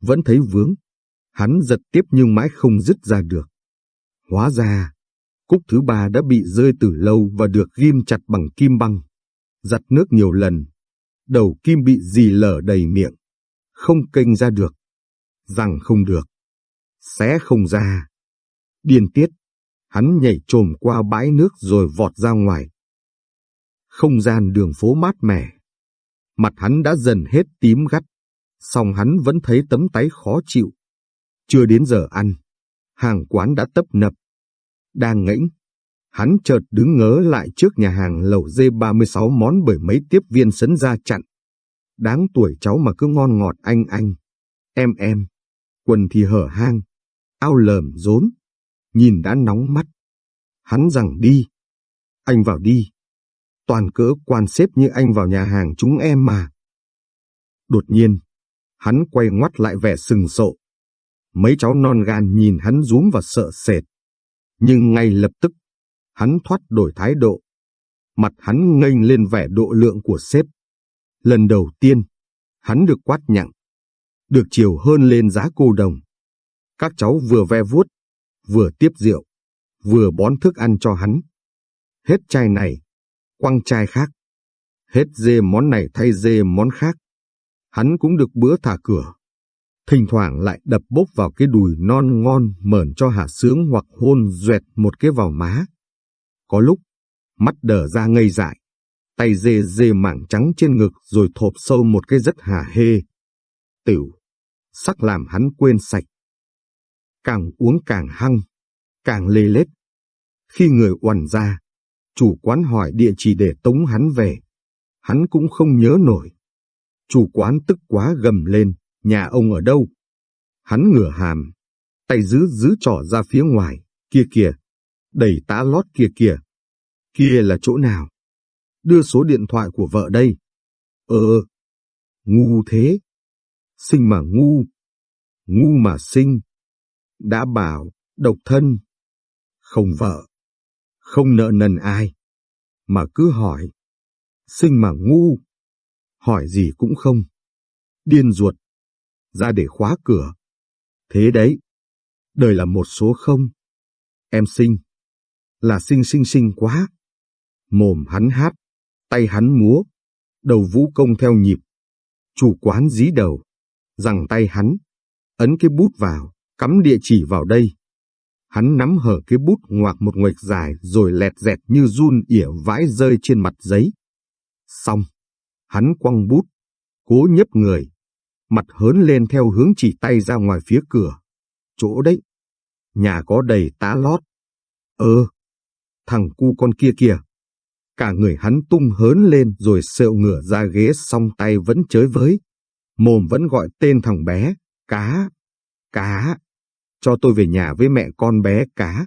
[SPEAKER 1] Vẫn thấy vướng. Hắn giật tiếp nhưng mãi không dứt ra được. Hóa ra, cúc thứ ba đã bị rơi từ lâu và được ghim chặt bằng kim băng. Giặt nước nhiều lần, đầu kim bị dì lở đầy miệng, không kênh ra được. Rằng không được, xé không ra. Điên tiết, hắn nhảy trồm qua bãi nước rồi vọt ra ngoài. Không gian đường phố mát mẻ. Mặt hắn đã dần hết tím gắt, song hắn vẫn thấy tấm táy khó chịu. Chưa đến giờ ăn, hàng quán đã tấp nập. Đang ngẫnh, hắn chợt đứng ngớ lại trước nhà hàng lẩu dê 36 món bởi mấy tiếp viên sấn ra chặn. Đáng tuổi cháu mà cứ ngon ngọt anh anh, em em, quần thì hở hang, ao lờm rốn, nhìn đã nóng mắt. Hắn rằng đi, anh vào đi, toàn cỡ quan xếp như anh vào nhà hàng chúng em mà. Đột nhiên, hắn quay ngoắt lại vẻ sừng sộ. Mấy cháu non gan nhìn hắn rúm và sợ sệt. Nhưng ngay lập tức, hắn thoát đổi thái độ. Mặt hắn nghênh lên vẻ độ lượng của sếp. Lần đầu tiên, hắn được quát nhặng, được chiều hơn lên giá cô đồng. Các cháu vừa ve vuốt, vừa tiếp rượu, vừa bón thức ăn cho hắn. Hết chai này, quăng chai khác. Hết dê món này thay dê món khác. Hắn cũng được bữa thả cửa. Thỉnh thoảng lại đập bốc vào cái đùi non ngon mởn cho hạ sướng hoặc hôn duẹt một cái vào má. Có lúc, mắt đờ ra ngây dại, tay dê dê mảng trắng trên ngực rồi thộp sâu một cái rất hà hê. Tiểu, sắc làm hắn quên sạch. Càng uống càng hăng, càng lê lết. Khi người oằn ra, chủ quán hỏi địa chỉ để tống hắn về. Hắn cũng không nhớ nổi. Chủ quán tức quá gầm lên, nhà ông ở đâu? Hắn ngửa hàm, tay giữ giữ trỏ ra phía ngoài, kia kìa, đẩy tá lót kia kìa. Kia là chỗ nào? Đưa số điện thoại của vợ đây. Ờ, ngu thế. Sinh mà ngu. Ngu mà sinh. Đã bảo, độc thân. Không vợ. Không nợ nần ai. Mà cứ hỏi. Sinh mà ngu. Hỏi gì cũng không. Điên ruột. Ra để khóa cửa. Thế đấy. Đời là một số không. Em sinh. Là sinh sinh sinh quá. Mồm hắn hát, tay hắn múa, đầu vũ công theo nhịp. Chủ quán dí đầu, rằng tay hắn, ấn cái bút vào, cắm địa chỉ vào đây. Hắn nắm hở cái bút ngoạc một nguệch dài rồi lẹt dẹt như run ỉa vãi rơi trên mặt giấy. Xong, hắn quăng bút, cố nhấp người, mặt hớn lên theo hướng chỉ tay ra ngoài phía cửa. Chỗ đấy, nhà có đầy tá lót. Ơ, thằng cu con kia kìa. Cả người hắn tung hớn lên rồi sẹo ngửa ra ghế song tay vẫn chới với. Mồm vẫn gọi tên thằng bé, cá, cá. Cho tôi về nhà với mẹ con bé cá.